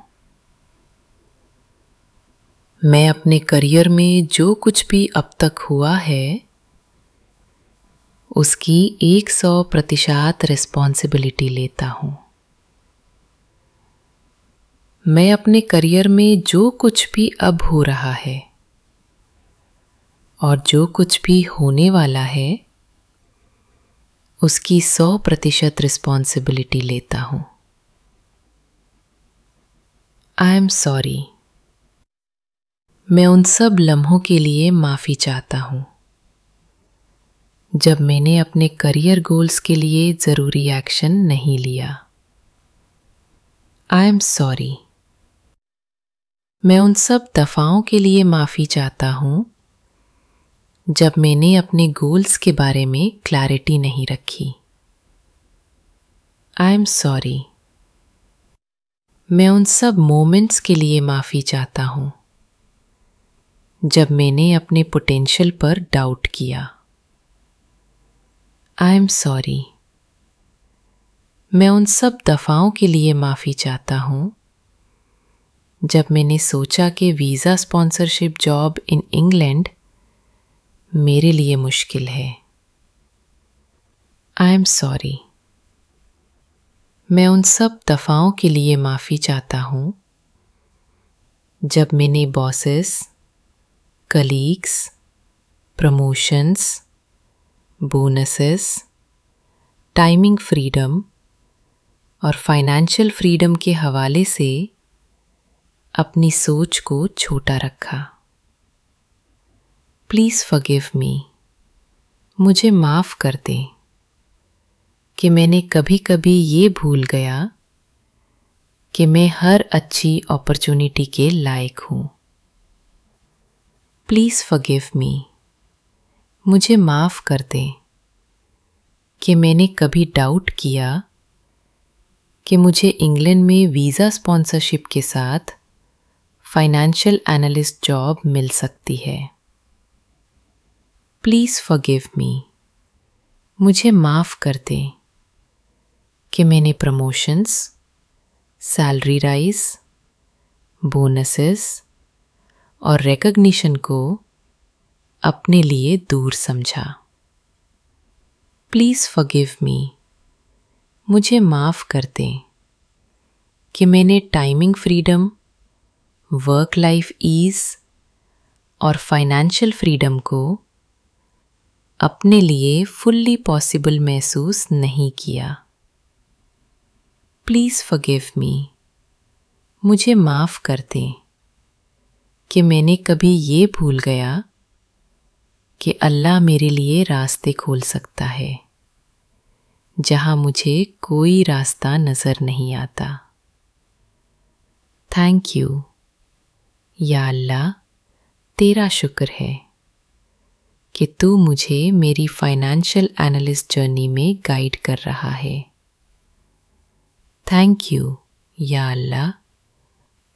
मैं अपने करियर में जो कुछ भी अब तक हुआ है, उसकी एक सौ प्रतिशत रिस्पॉन्सिबिलिटी लेता हूँ। मैं अपने करियर में जो कुछ भी अब हो रहा है और जो कुछ भी होने वाला है, उसकी सौ प्रतिशत रिस्पॉन्सिबिलिटी लेता हूँ। आई एम सॉरी मैं उन सब लम्हों के लिए माफ़ी चाहता हूँ। जब मैंने अपने करियर गोल्स के लिए ज़रूरी एक्शन नहीं लिया। आई एम सॉरी मैं उन सब दफ़ाओं के लिए माफ़ी चाहता हूँ, जब मैंने अपने गोल्स के बारे में क्लैरिटी नहीं रखी। आई एम सॉरी मैं उन सब मोमेंट्स के लिए माफ़ी चाहता हूँ, जब मैंने अपने पोटेंशियल पर डाउट किया। आई एम सॉरी मैं उन सब दफ़ाओं के लिए माफ़ी चाहता हूँ जब मैंने सोचा कि visa sponsorship job in England मेरे लिए मुश्किल है। I am sorry. मैं उन सब दफ़ाओं के लिए माफ़ी चाहता हूँ। जब मैंने bosses, colleagues, promotions, bonuses, timing freedom और फाइनेंशियल फ्रीडम के हवाले से अपनी सोच को छोटा रखा। प्लीज़ फॉरगिव मी मुझे माफ़ कर दें कि मैंने कभी कभी ये भूल गया कि मैं हर अच्छी अपॉर्चुनिटी के लायक हूँ। प्लीज़ फॉरगिव मी मुझे माफ़ कर दें कि मैंने कभी डाउट किया कि मुझे इंग्लैंड में वीज़ा स्पॉन्सरशिप के साथ फाइनेंशियल एनालिस्ट जॉब मिल सकती है। प्लीज़ फॉरगिव मी मुझे माफ़ कर दें कि मैंने प्रमोशंस सैलरी राइज बोनसेस और रिकग्निशन को अपने लिए दूर समझा। प्लीज़ फॉरगिव मी मुझे माफ़ कर दें कि मैंने timing freedom work life ease और फाइनेंशियल फ्रीडम को अपने लिए फुल्ली पॉसिबल महसूस नहीं किया। प्लीज़ फॉरगिव मी मुझे माफ़ कर दें कि मैंने कभी ये भूल गया कि अल्लाह मेरे लिए रास्ते खोल सकता है, जहाँ मुझे कोई रास्ता नज़र नहीं आता। थैंक यू या अल्लाह, तेरा शुक्र है कि तू मुझे मेरी फाइनेंशियल एनालिस्ट जर्नी में गाइड कर रहा है। थैंक यू या अल्लाह,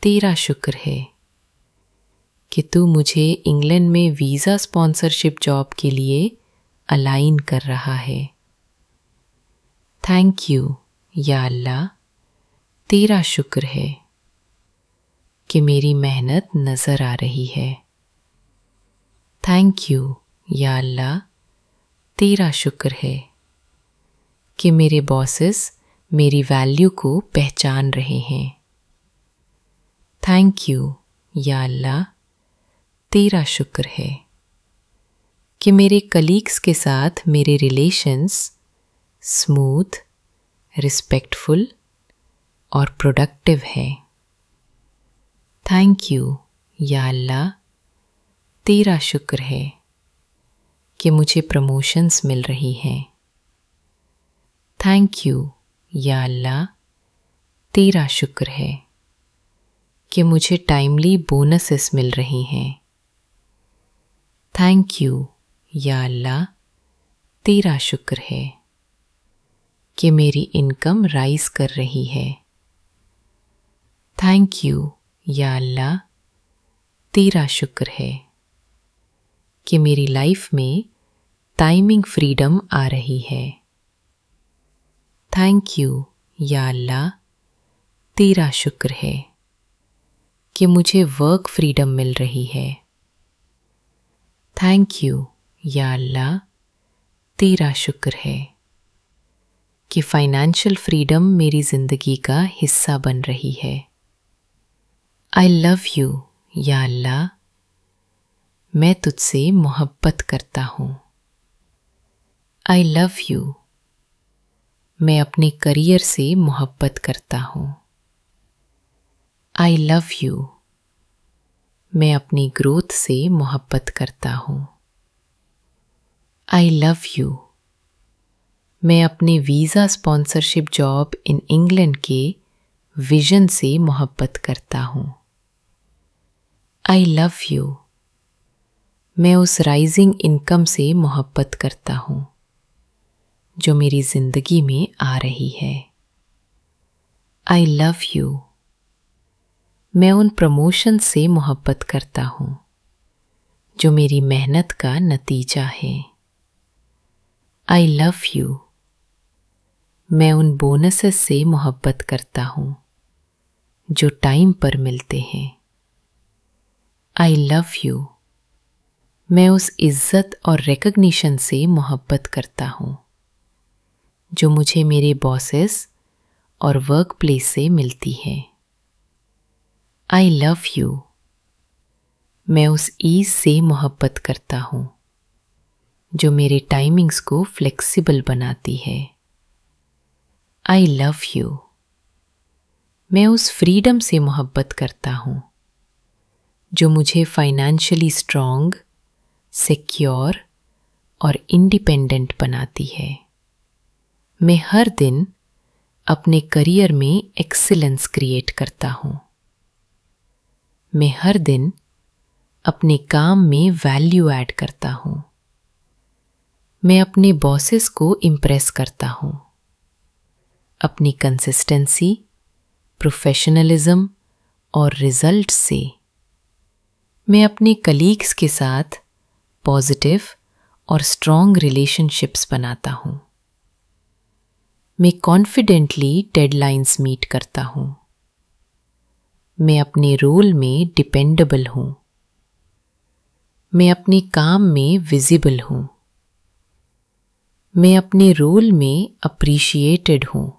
तेरा शुक्र है कि तू मुझे इंग्लैंड में वीज़ा स्पॉन्सरशिप जॉब के लिए अलाइन कर रहा है। थैंक यू या अल्लाह, तेरा शुक्र है। कि मेरी मेहनत नज़र आ रही है। थैंक यू या अल्लाह, तेरा शुक्र है कि मेरे बॉसेस मेरी वैल्यू को पहचान रहे हैं। थैंक यू या अल्लाह, तेरा शुक्र है कि मेरे कलीग्स के साथ मेरे रिलेशंस स्मूथ रिस्पेक्टफुल और प्रोडक्टिव है। थैंक यू या अल्लाह तेरा शुक्र है कि मुझे प्रमोशंस मिल रही हैं। थैंक यू या अल्लाह तेरा शुक्र है कि मुझे टाइमली बोनसेस मिल रही हैं। थैंक यू या अल्लाह तेरा शुक्र है कि मेरी इनकम राइज कर रही है। थैंक यू या अल्लाह, तेरा शुक्र है कि मेरी लाइफ में टाइमिंग फ्रीडम आ रही है। थैंक यू या अल्लाह, तेरा शुक्र है कि मुझे वर्क फ्रीडम मिल रही है। थैंक यू या अल्लाह, तेरा शुक्र है कि फाइनेंशियल फ्रीडम मेरी ज़िंदगी का हिस्सा बन रही है। आई लव यू या अल्लाह मैं तुझसे मोहब्बत करता हूँ। आई लव यू मैं अपने करियर से मोहब्बत करता हूँ। आई लव यू मैं अपनी ग्रोथ से मोहब्बत करता हूँ। आई लव यू मैं अपने visa sponsorship job in England के विजन से मोहब्बत करता हूँ। आई लव यू मैं उस राइजिंग इनकम से मोहब्बत करता हूँ, जो मेरी ज़िंदगी में आ रही है। आई लव यू मैं उन प्रमोशन से मोहब्बत करता हूँ, जो मेरी मेहनत का नतीजा है। आई लव यू मैं उन बोनसेस से मोहब्बत करता हूँ, जो टाइम पर मिलते हैं। आई लव यू मैं उस इज़्ज़त और रिकग्निशन से मोहब्बत करता हूँ, जो मुझे मेरे बॉसेस और वर्क प्लेस से मिलती है। आई लव यू मैं उस ईज से मोहब्बत करता हूँ, जो मेरे टाइमिंग्स को फ्लेक्सिबल बनाती है। आई लव यू मैं उस फ्रीडम से मोहब्बत करता हूँ जो मुझे फाइनेंशियली स्ट्रांग सिक्योर और इंडिपेंडेंट बनाती है। मैं हर दिन अपने करियर में एक्सीलेंस क्रिएट करता हूँ। मैं हर दिन अपने काम में वैल्यू ऐड करता हूँ। मैं अपने बॉसेस को इम्प्रेस करता हूँ। अपनी कंसिस्टेंसी प्रोफेशनलिज्म और रिज़ल्ट से मैं अपने कलीग्स के साथ पॉजिटिव और स्ट्रॉन्ग रिलेशनशिप्स बनाता हूँ। मैं कॉन्फिडेंटली डेडलाइंस मीट करता हूँ। मैं अपने रोल में डिपेंडेबल हूँ। मैं अपने काम में विजिबल हूँ। मैं अपने रोल में अप्रिशिएटेड हूँ।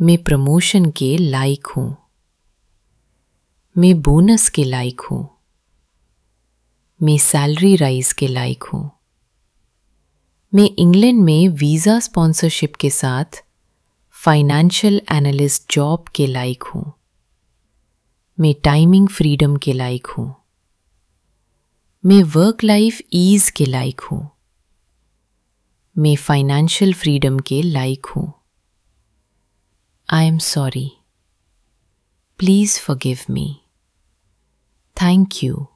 मैं प्रमोशन के लायक हूँ। मैं बोनस के लायक हूँ। मैं सैलरी राइज के लायक हूँ। मैं इंग्लैंड में वीज़ा स्पॉन्सरशिप के साथ फाइनेंशियल एनालिस्ट जॉब के लायक हूँ। मैं टाइमिंग फ्रीडम के लायक हूँ। मैं वर्क लाइफ ईज के लायक हूँ। मैं फाइनेंशियल फ्रीडम के लायक हूँ। I am sorry please forgive me thank you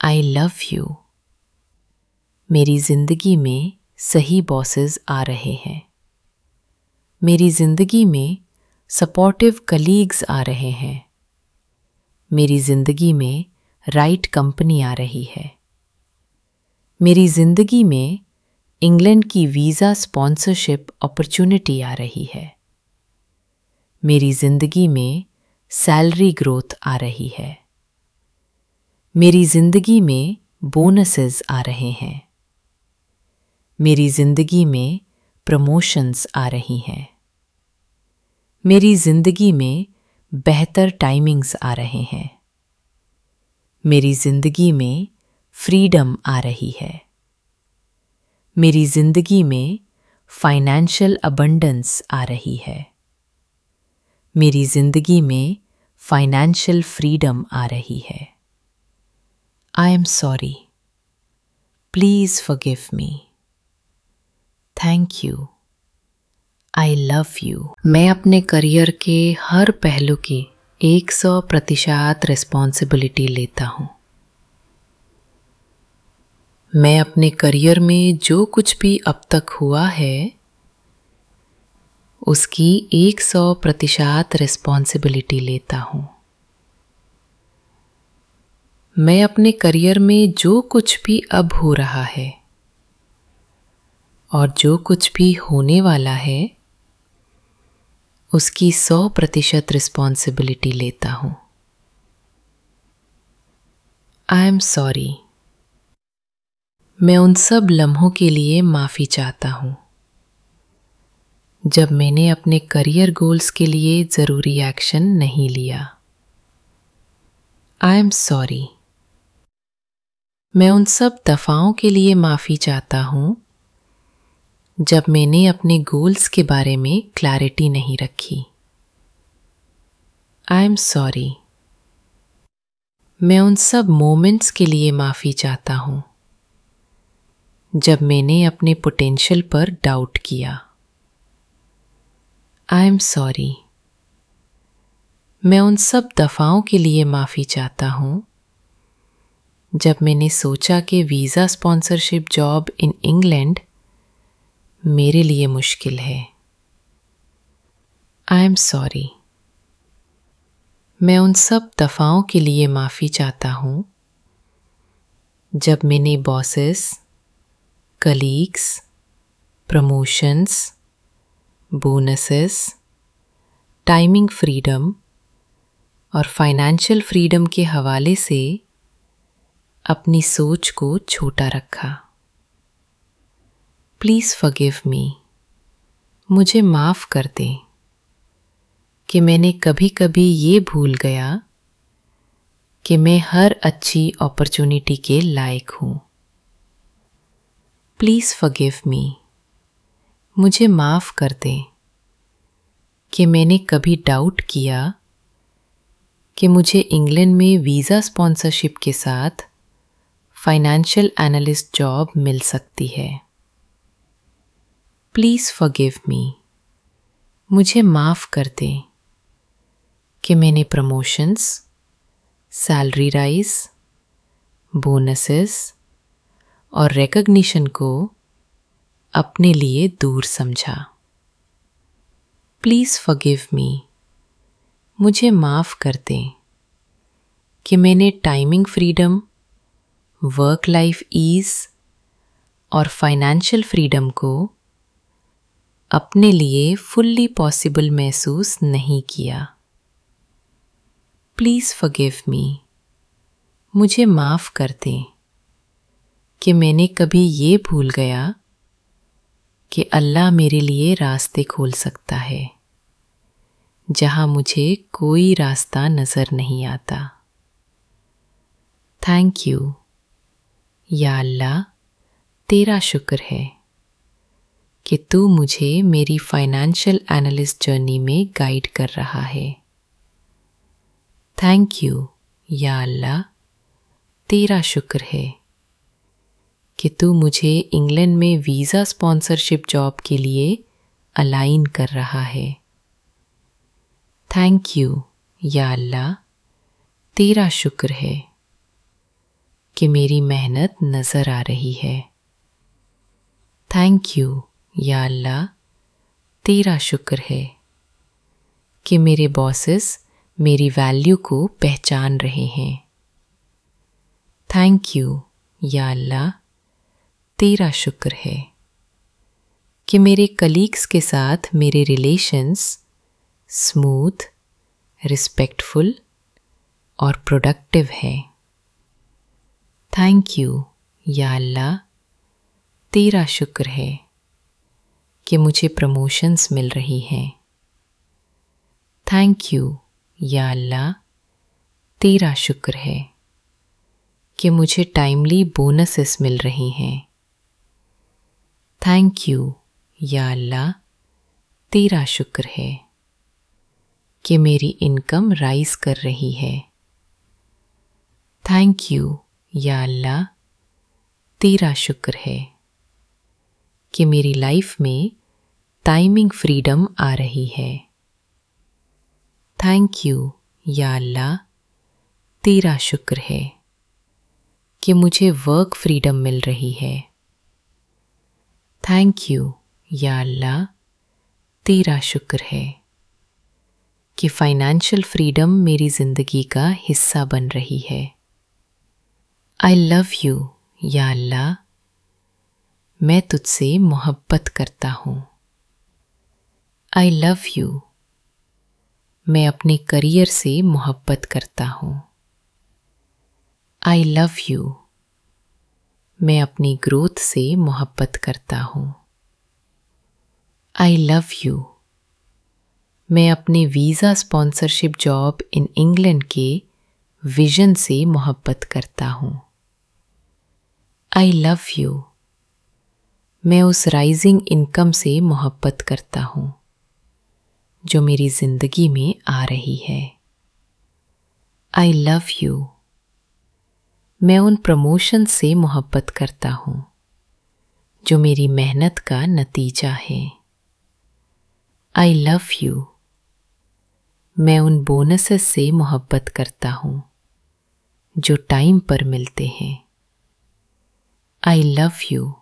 I love you मेरी ज़िंदगी में सही बॉसेस आ रहे हैं। मेरी ज़िंदगी में सपोर्टिव कलीग्स आ रहे हैं। मेरी ज़िंदगी में राइट कंपनी आ रही है। मेरी ज़िंदगी में इंग्लैंड की वीज़ा स्पॉन्सरशिप अपॉर्चुनिटी आ रही है। मेरी ज़िंदगी में सैलरी ग्रोथ आ रही है। मेरी ज़िंदगी में बोनसेस आ रहे हैं। मेरी ज़िंदगी में प्रमोशंस आ रही हैं। मेरी ज़िंदगी में बेहतर टाइमिंग्स आ रहे हैं। मेरी ज़िंदगी में फ्रीडम आ रही है। मेरी ज़िंदगी में फाइनेंशियल अबंडेंस आ रही है। मेरी ज़िंदगी में फाइनेंशियल फ्रीडम आ रही है। I am sorry please forgive me thank you I love you मैं अपने करियर के हर पहलू की एक सौ प्रतिशत रिस्पॉन्सिबिलिटी लेता हूँ। मैं अपने करियर में जो कुछ भी अब तक हुआ है, उसकी एक सौ प्रतिशत रिस्पॉन्सिबिलिटी लेता हूँ। मैं अपने करियर में जो कुछ भी अब हो रहा है और जो कुछ भी होने वाला है, उसकी सौ प्रतिशत रिस्पॉन्सिबिलिटी लेता हूँ। आई एम सॉरी मैं उन सब लम्हों के लिए माफ़ी चाहता हूँ, जब मैंने अपने करियर गोल्स के लिए ज़रूरी एक्शन नहीं लिया। आई एम सॉरी मैं उन सब दफ़ाओं के लिए माफ़ी चाहता हूँ, जब मैंने अपने गोल्स के बारे में क्लैरिटी नहीं रखी। आई एम सॉरी मैं उन सब मोमेंट्स के लिए माफ़ी चाहता हूँ, जब मैंने अपने पोटेंशियल पर डाउट किया। आई एम सॉरी मैं उन सब दफ़ाओं के लिए माफ़ी चाहता हूँ जब मैंने सोचा कि visa sponsorship job in England मेरे लिए मुश्किल है। आई एम सॉरी मैं उन सब दफ़ाओं के लिए माफ़ी चाहता हूँ। जब मैंने bosses colleagues promotions bonuses timing freedom और फाइनेंशियल फ्रीडम के हवाले से अपनी सोच को छोटा रखा। प्लीज़ फॉरगिव मी मुझे माफ़ कर दे कि मैंने कभी कभी ये भूल गया कि मैं हर अच्छी अपॉर्चुनिटी के लायक हूँ। प्लीज़ फॉरगिव मी मुझे माफ़ कर दे कि मैंने कभी डाउट किया कि मुझे इंग्लैंड में वीज़ा स्पॉन्सरशिप के साथ फाइनेंशियल एनालिस्ट जॉब मिल सकती है। प्लीज़ फॉरगिव मी मुझे माफ़ कर दें कि मैंने प्रमोशंस सैलरी राइज बोनसेस और रिकग्निशन को अपने लिए दूर समझा। प्लीज़ फॉरगिव मी मुझे माफ़ कर दें कि मैंने timing freedom work life ease और फाइनेंशियल फ्रीडम को अपने लिए फुल्ली पॉसिबल महसूस नहीं किया। प्लीज़ फॉरगिव मी मुझे माफ़ कर दें कि मैंने कभी ये भूल गया कि अल्लाह मेरे लिए रास्ते खोल सकता है, जहाँ मुझे कोई रास्ता नज़र नहीं आता। थैंक यू या अल्लाह, तेरा शुक्र है कि तू मुझे मेरी फाइनेंशियल एनालिस्ट जर्नी में गाइड कर रहा है। थैंक यू या अल्लाह, तेरा शुक्र है कि तू मुझे इंग्लैंड में वीज़ा स्पॉन्सरशिप जॉब के लिए अलाइन कर रहा है। थैंक यू या अल्लाह, तेरा शुक्र है। कि मेरी मेहनत नज़र आ रही है। थैंक यू या अल्लाह, तेरा शुक्र है कि मेरे बॉसेस मेरी वैल्यू को पहचान रहे हैं। थैंक यू या अल्लाह, तेरा शुक्र है कि मेरे कलीग्स के साथ मेरे रिलेशंस स्मूथ रिस्पेक्टफुल और प्रोडक्टिव है। थैंक यू या अल्लाह तेरा शुक्र है कि मुझे प्रमोशंस मिल रही हैं। थैंक यू या अल्लाह तेरा शुक्र है कि मुझे टाइमली बोनसेस मिल रही हैं। थैंक यू या अल्लाह तेरा शुक्र है कि मेरी इनकम राइज कर रही है। थैंक यू या अल्लाह, तेरा शुक्र है कि मेरी लाइफ में टाइमिंग फ्रीडम आ रही है। थैंक यू या अल्लाह, तेरा शुक्र है कि मुझे वर्क फ्रीडम मिल रही है। थैंक यू या अल्लाह, तेरा शुक्र है कि फाइनेंशियल फ्रीडम मेरी ज़िंदगी का हिस्सा बन रही है। आई लव यू या अल्लाह मैं तुझसे मोहब्बत करता हूँ। आई लव यू मैं अपने करियर से मोहब्बत करता हूँ। आई लव यू मैं अपनी ग्रोथ से मोहब्बत करता हूँ। आई लव यू मैं अपने visa sponsorship job in England के विजन से मोहब्बत करता हूँ। आई लव यू मैं उस राइजिंग इनकम से मोहब्बत करता हूँ, जो मेरी ज़िंदगी में आ रही है। आई लव यू मैं उन प्रमोशन से मोहब्बत करता हूँ, जो मेरी मेहनत का नतीजा है। आई लव यू मैं उन बोनसेस से मोहब्बत करता हूँ, जो टाइम पर मिलते हैं। आई लव यू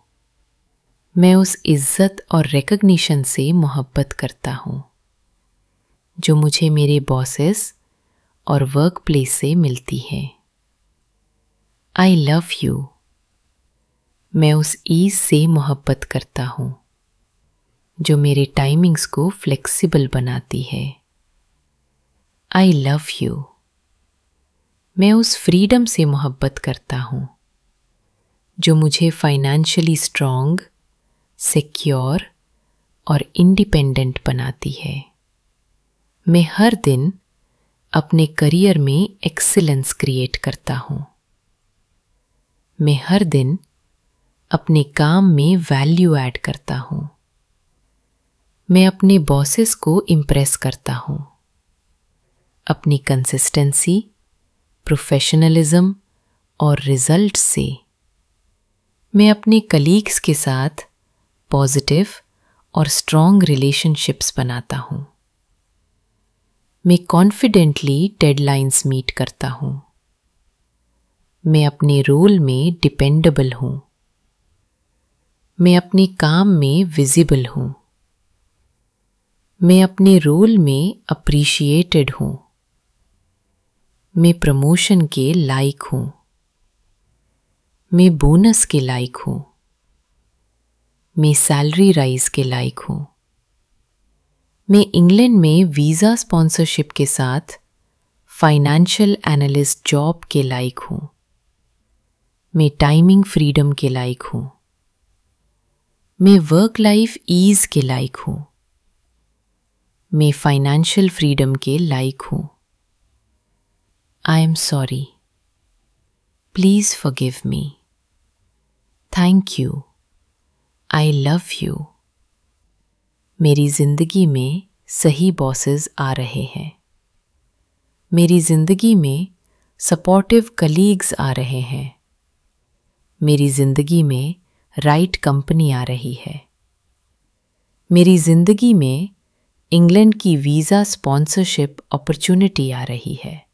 मैं उस इज़्ज़त और रिकग्निशन से मोहब्बत करता हूँ, जो मुझे मेरे बॉसेस और वर्क प्लेस से मिलती है। आई लव यू मैं उस ईज से मोहब्बत करता हूँ, जो मेरे टाइमिंग्स को फ्लेक्सिबल बनाती है। आई लव यू मैं उस फ्रीडम से मोहब्बत करता हूँ जो मुझे फाइनेंशियली स्ट्रांग सिक्योर और इंडिपेंडेंट बनाती है। मैं हर दिन अपने करियर में एक्सीलेंस क्रिएट करता हूँ। मैं हर दिन अपने काम में वैल्यू ऐड करता हूँ। मैं अपने बॉसेस को इम्प्रेस करता हूँ। अपनी कंसिस्टेंसी प्रोफेशनलिज्म और रिज़ल्ट से मैं अपने कलीग्स के साथ पॉजिटिव और स्ट्रॉन्ग रिलेशनशिप्स बनाता हूँ। मैं कॉन्फिडेंटली डेडलाइंस मीट करता हूँ। मैं अपने रोल में डिपेंडेबल हूँ। मैं अपने काम में विजिबल हूँ। मैं अपने रोल में अप्रिशिएटेड हूँ। मैं प्रमोशन के लायक हूँ। मैं बोनस के लायक हूँ। मैं सैलरी राइज के लायक हूँ। मैं इंग्लैंड में वीज़ा स्पॉन्सरशिप के साथ फाइनेंशियल एनालिस्ट जॉब के लायक हूँ। मैं टाइमिंग फ्रीडम के लायक हूँ। मैं वर्क लाइफ ईज के लायक हूँ। मैं फाइनेंशियल फ्रीडम के लायक हूँ। I am sorry. Please forgive me. Thank you I love you मेरी ज़िंदगी में सही बॉसेस आ रहे हैं। मेरी ज़िंदगी में सपोर्टिव कलीग्स आ रहे हैं। मेरी ज़िंदगी में राइट कंपनी आ रही है। मेरी ज़िंदगी में इंग्लैंड की वीज़ा स्पॉन्सरशिप अपॉर्चुनिटी आ रही है।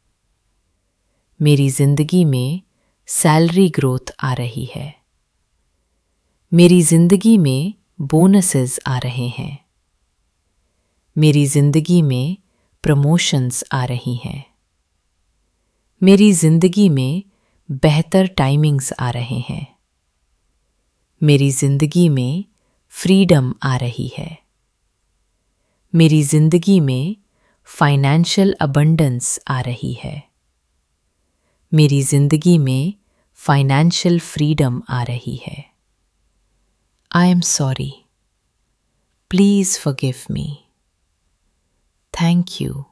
मेरी ज़िंदगी में सैलरी ग्रोथ आ रही है। मेरी ज़िंदगी में बोनसेस आ रहे हैं। मेरी ज़िंदगी में प्रमोशंस आ रही हैं। मेरी ज़िंदगी में बेहतर टाइमिंग्स आ रहे हैं। मेरी ज़िंदगी में फ्रीडम आ रही है। मेरी ज़िंदगी में फाइनेंशियल अबंडेंस आ रही है। मेरी ज़िंदगी में फाइनेंशियल फ्रीडम आ रही है। I am sorry please forgive me thank you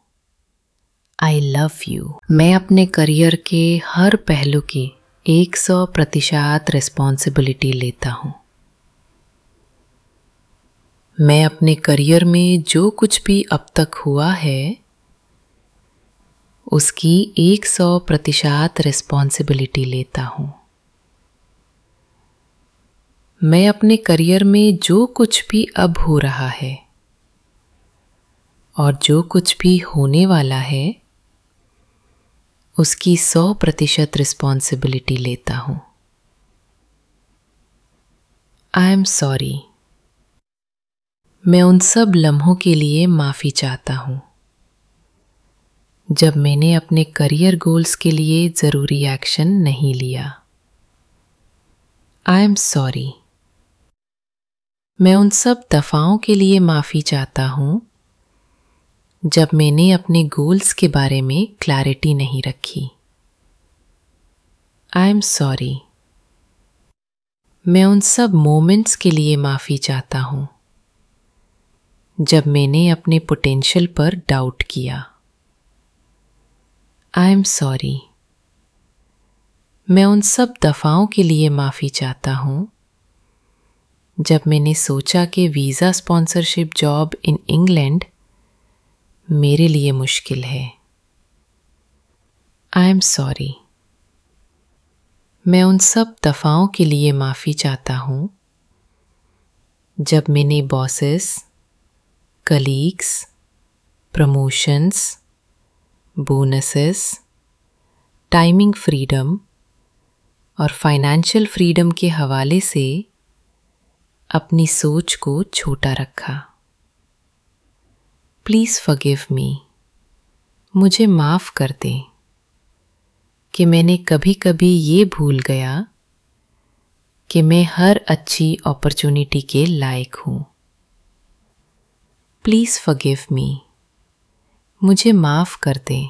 I love you मैं अपने करियर के हर पहलू की एक सौ प्रतिशत रिस्पॉन्सिबिलिटी लेता हूँ। मैं अपने करियर में जो कुछ भी अब तक हुआ है, उसकी एक सौ प्रतिशत रिस्पॉन्सिबिलिटी लेता हूँ। मैं अपने करियर में जो कुछ भी अब हो रहा है और जो कुछ भी होने वाला है, उसकी सौ प्रतिशत रिस्पॉन्सिबिलिटी लेता हूँ। आई एम सॉरी मैं उन सब लम्हों के लिए माफ़ी चाहता हूँ, जब मैंने अपने करियर गोल्स के लिए ज़रूरी एक्शन नहीं लिया। आई एम सॉरी मैं उन सब दफ़ाओं के लिए माफ़ी चाहता हूँ, जब मैंने अपने गोल्स के बारे में क्लैरिटी नहीं रखी। आई एम सॉरी मैं उन सब मोमेंट्स के लिए माफ़ी चाहता हूँ, जब मैंने अपने पोटेंशियल पर डाउट किया। आई एम सॉरी मैं उन सब दफ़ाओं के लिए माफ़ी चाहता हूँ जब मैंने सोचा कि visa sponsorship job in England मेरे लिए मुश्किल है। आई एम सॉरी मैं उन सब दफ़ाओं के लिए माफ़ी चाहता हूँ। जब मैंने bosses colleagues promotions bonuses timing freedom और फाइनेंशियल फ्रीडम के हवाले से अपनी सोच को छोटा रखा। प्लीज़ फॉरगिव मी मुझे माफ़ कर दें कि मैंने कभी कभी ये भूल गया कि मैं हर अच्छी अपॉर्चुनिटी के लायक हूँ। प्लीज़ फॉरगिव मी मुझे माफ़ कर दें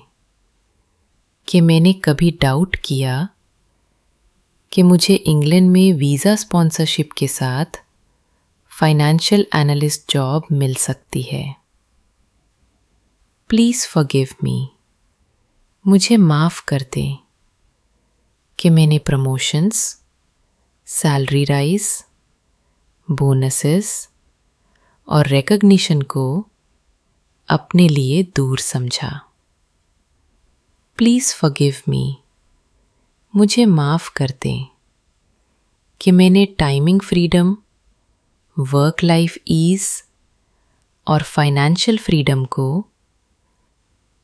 कि मैंने कभी डाउट किया कि मुझे इंग्लैंड में वीज़ा स्पॉन्सरशिप के साथ फाइनेंशियल एनालिस्ट जॉब मिल सकती है। प्लीज़ फॉरगिव मी मुझे माफ़ कर दें कि मैंने प्रमोशंस सैलरी राइज बोनसेस और रिकग्निशन को अपने लिए दूर समझा। प्लीज़ फॉरगिव मी मुझे माफ़ कर दें कि मैंने timing freedom work life ease और फाइनेंशियल फ्रीडम को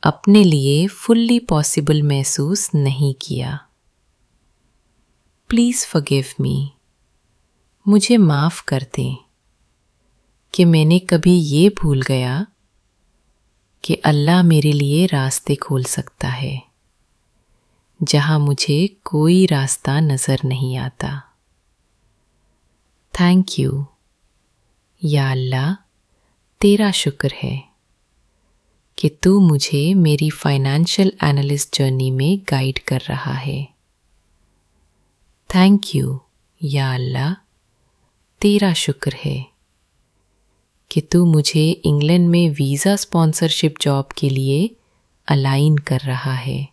अपने लिए फुल्ली पॉसिबल महसूस नहीं किया। प्लीज़ फॉरगिव मी मुझे माफ़ कर दें कि मैंने कभी ये भूल गया कि अल्लाह मेरे लिए रास्ते खोल सकता है, जहाँ मुझे कोई रास्ता नज़र नहीं आता। थैंक यू या अल्लाह, तेरा शुक्र है कि तू मुझे मेरी फाइनेंशियल एनालिस्ट जर्नी में गाइड कर रहा है। थैंक यू या अल्लाह, तेरा शुक्र है कि तू मुझे इंग्लैंड में वीज़ा स्पॉन्सरशिप जॉब के लिए अलाइन कर रहा है।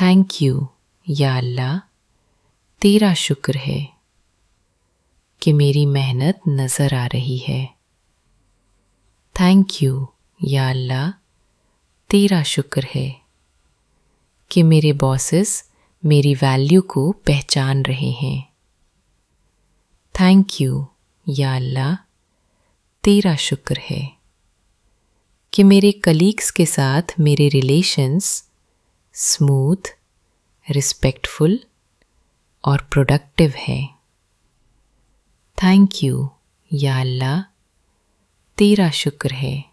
थैंक यू या अल्लाह, तेरा शुक्र है। कि मेरी मेहनत नज़र आ रही है। थैंक यू या अल्लाह, तेरा शुक्र है कि मेरे बॉसेस मेरी वैल्यू को पहचान रहे हैं। थैंक यू या अल्लाह, तेरा शुक्र है कि मेरे कलीग्स के साथ मेरे रिलेशंस स्मूथ रिस्पेक्टफुल और प्रोडक्टिव हैं। थैंक यू या अल्लाह तेरा शुक्र है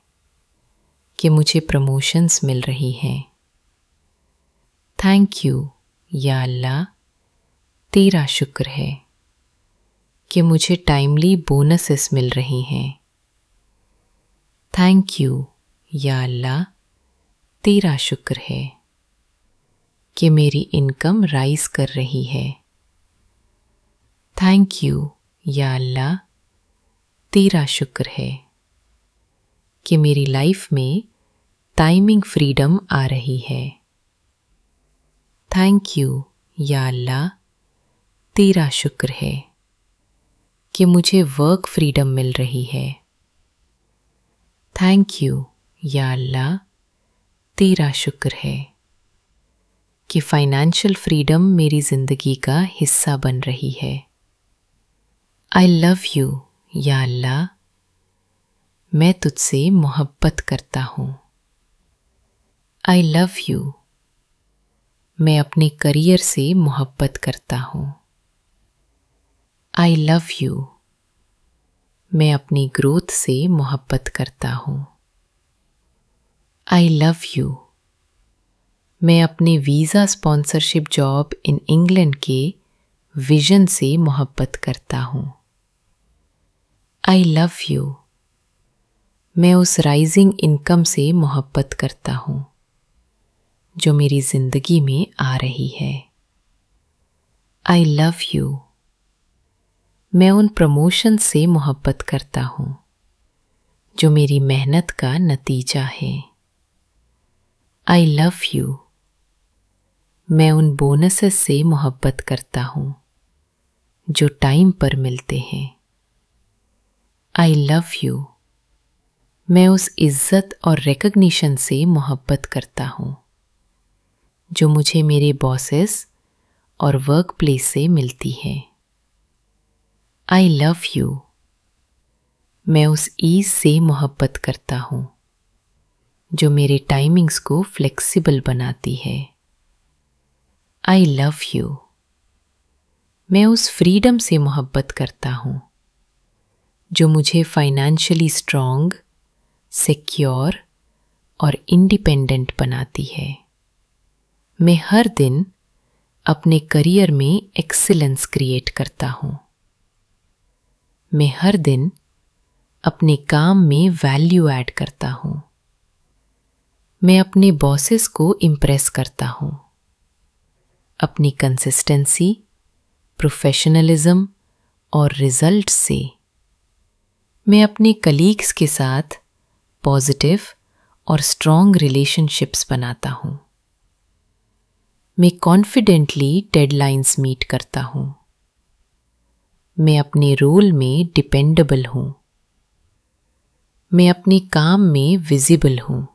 कि मुझे प्रमोशंस मिल रही हैं। थैंक यू या अल्लाह तेरा शुक्र है कि मुझे टाइमली बोनसेस मिल रही हैं। थैंक यू या अल्लाह तेरा शुक्र है कि मेरी इनकम राइज कर रही है। थैंक यू या अल्लाह, तेरा शुक्र है कि मेरी लाइफ में टाइमिंग फ्रीडम आ रही है। थैंक यू या अल्लाह, तेरा शुक्र है कि मुझे वर्क फ्रीडम मिल रही है। थैंक यू या अल्लाह, तेरा शुक्र है कि फाइनेंशियल फ्रीडम मेरी ज़िंदगी का हिस्सा बन रही है। आई लव यू या अल्लाह मैं तुझसे मोहब्बत करता हूँ। आई लव यू मैं अपने करियर से मोहब्बत करता हूँ। आई लव यू मैं अपनी ग्रोथ से मोहब्बत करता हूँ। आई लव यू मैं अपने visa sponsorship job in England के विजन से मोहब्बत करता हूँ। आई लव यू मैं उस राइजिंग इनकम से मोहब्बत करता हूँ, जो मेरी ज़िंदगी में आ रही है। आई लव यू मैं उन प्रमोशन से मोहब्बत करता हूँ, जो मेरी मेहनत का नतीजा है। आई लव यू मैं उन बोनसेस से मोहब्बत करता हूँ, जो टाइम पर मिलते हैं। आई लव यू मैं उस इज़्ज़त और रिकग्निशन से मोहब्बत करता हूँ, जो मुझे मेरे बॉसेस और वर्क प्लेस से मिलती है। आई लव यू मैं उस ईज से मोहब्बत करता हूँ, जो मेरे टाइमिंग्स को फ्लेक्सिबल बनाती है। आई लव यू मैं उस फ्रीडम से मोहब्बत करता हूँ जो मुझे फाइनेंशियली स्ट्रांग सिक्योर और इंडिपेंडेंट बनाती है। मैं हर दिन अपने करियर में एक्सीलेंस क्रिएट करता हूँ। मैं हर दिन अपने काम में वैल्यू ऐड करता हूँ। मैं अपने बॉसेस को इम्प्रेस करता हूँ। अपनी कंसिस्टेंसी प्रोफेशनलिज्म और रिज़ल्ट से मैं अपने कलीग्स के साथ पॉजिटिव और स्ट्रॉन्ग रिलेशनशिप्स बनाता हूँ। मैं कॉन्फिडेंटली डेडलाइंस मीट करता हूँ। मैं अपने रोल में डिपेंडेबल हूँ। मैं अपने काम में विजिबल हूँ।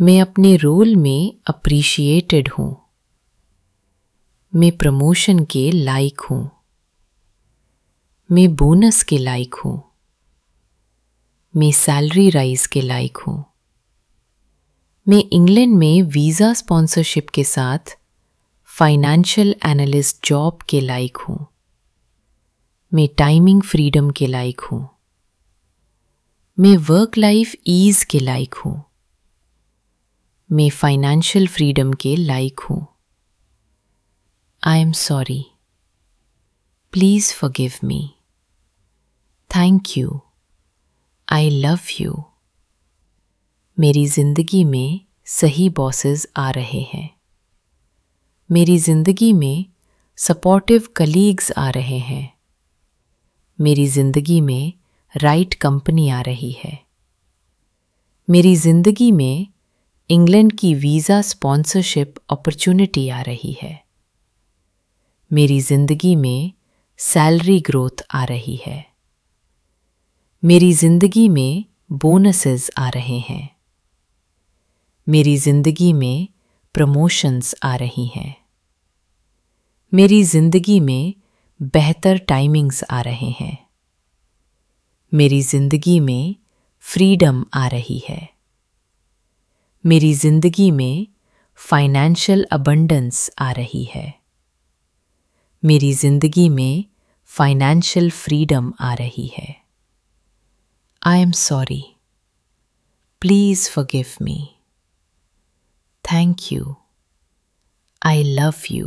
मैं अपने रोल में अप्रिशिएटेड हूँ। मैं प्रमोशन के लायक हूँ। मैं बोनस के लायक हूँ। मैं सैलरी राइज के लायक हूँ। मैं इंग्लैंड में वीज़ा स्पॉन्सरशिप के साथ फाइनेंशियल एनालिस्ट जॉब के लायक हूँ। मैं टाइमिंग फ्रीडम के लायक हूँ। मैं वर्क लाइफ ईज के लायक हूँ। मैं फाइनेंशियल फ्रीडम के लायक हूँ। I am sorry please forgive me thank you I love you मेरी ज़िंदगी में सही बॉसेस आ रहे हैं। मेरी ज़िंदगी में सपोर्टिव कलीग्स आ रहे हैं। मेरी ज़िंदगी में राइट कंपनी आ रही है। मेरी ज़िंदगी में इंग्लैंड की वीज़ा स्पॉन्सरशिप अपॉर्चुनिटी आ रही है। मेरी ज़िंदगी में सैलरी ग्रोथ आ रही है। मेरी ज़िंदगी में बोनसेस आ रहे हैं। मेरी ज़िंदगी में प्रमोशंस आ रही हैं। मेरी ज़िंदगी में बेहतर टाइमिंग्स आ रहे हैं। मेरी ज़िंदगी में फ्रीडम आ रही है। मेरी ज़िंदगी में फाइनेंशियल अबंडेंस आ रही है। मेरी ज़िंदगी में फाइनेंशियल फ्रीडम आ रही है। I am sorry. Please forgive me. Thank you. I love you.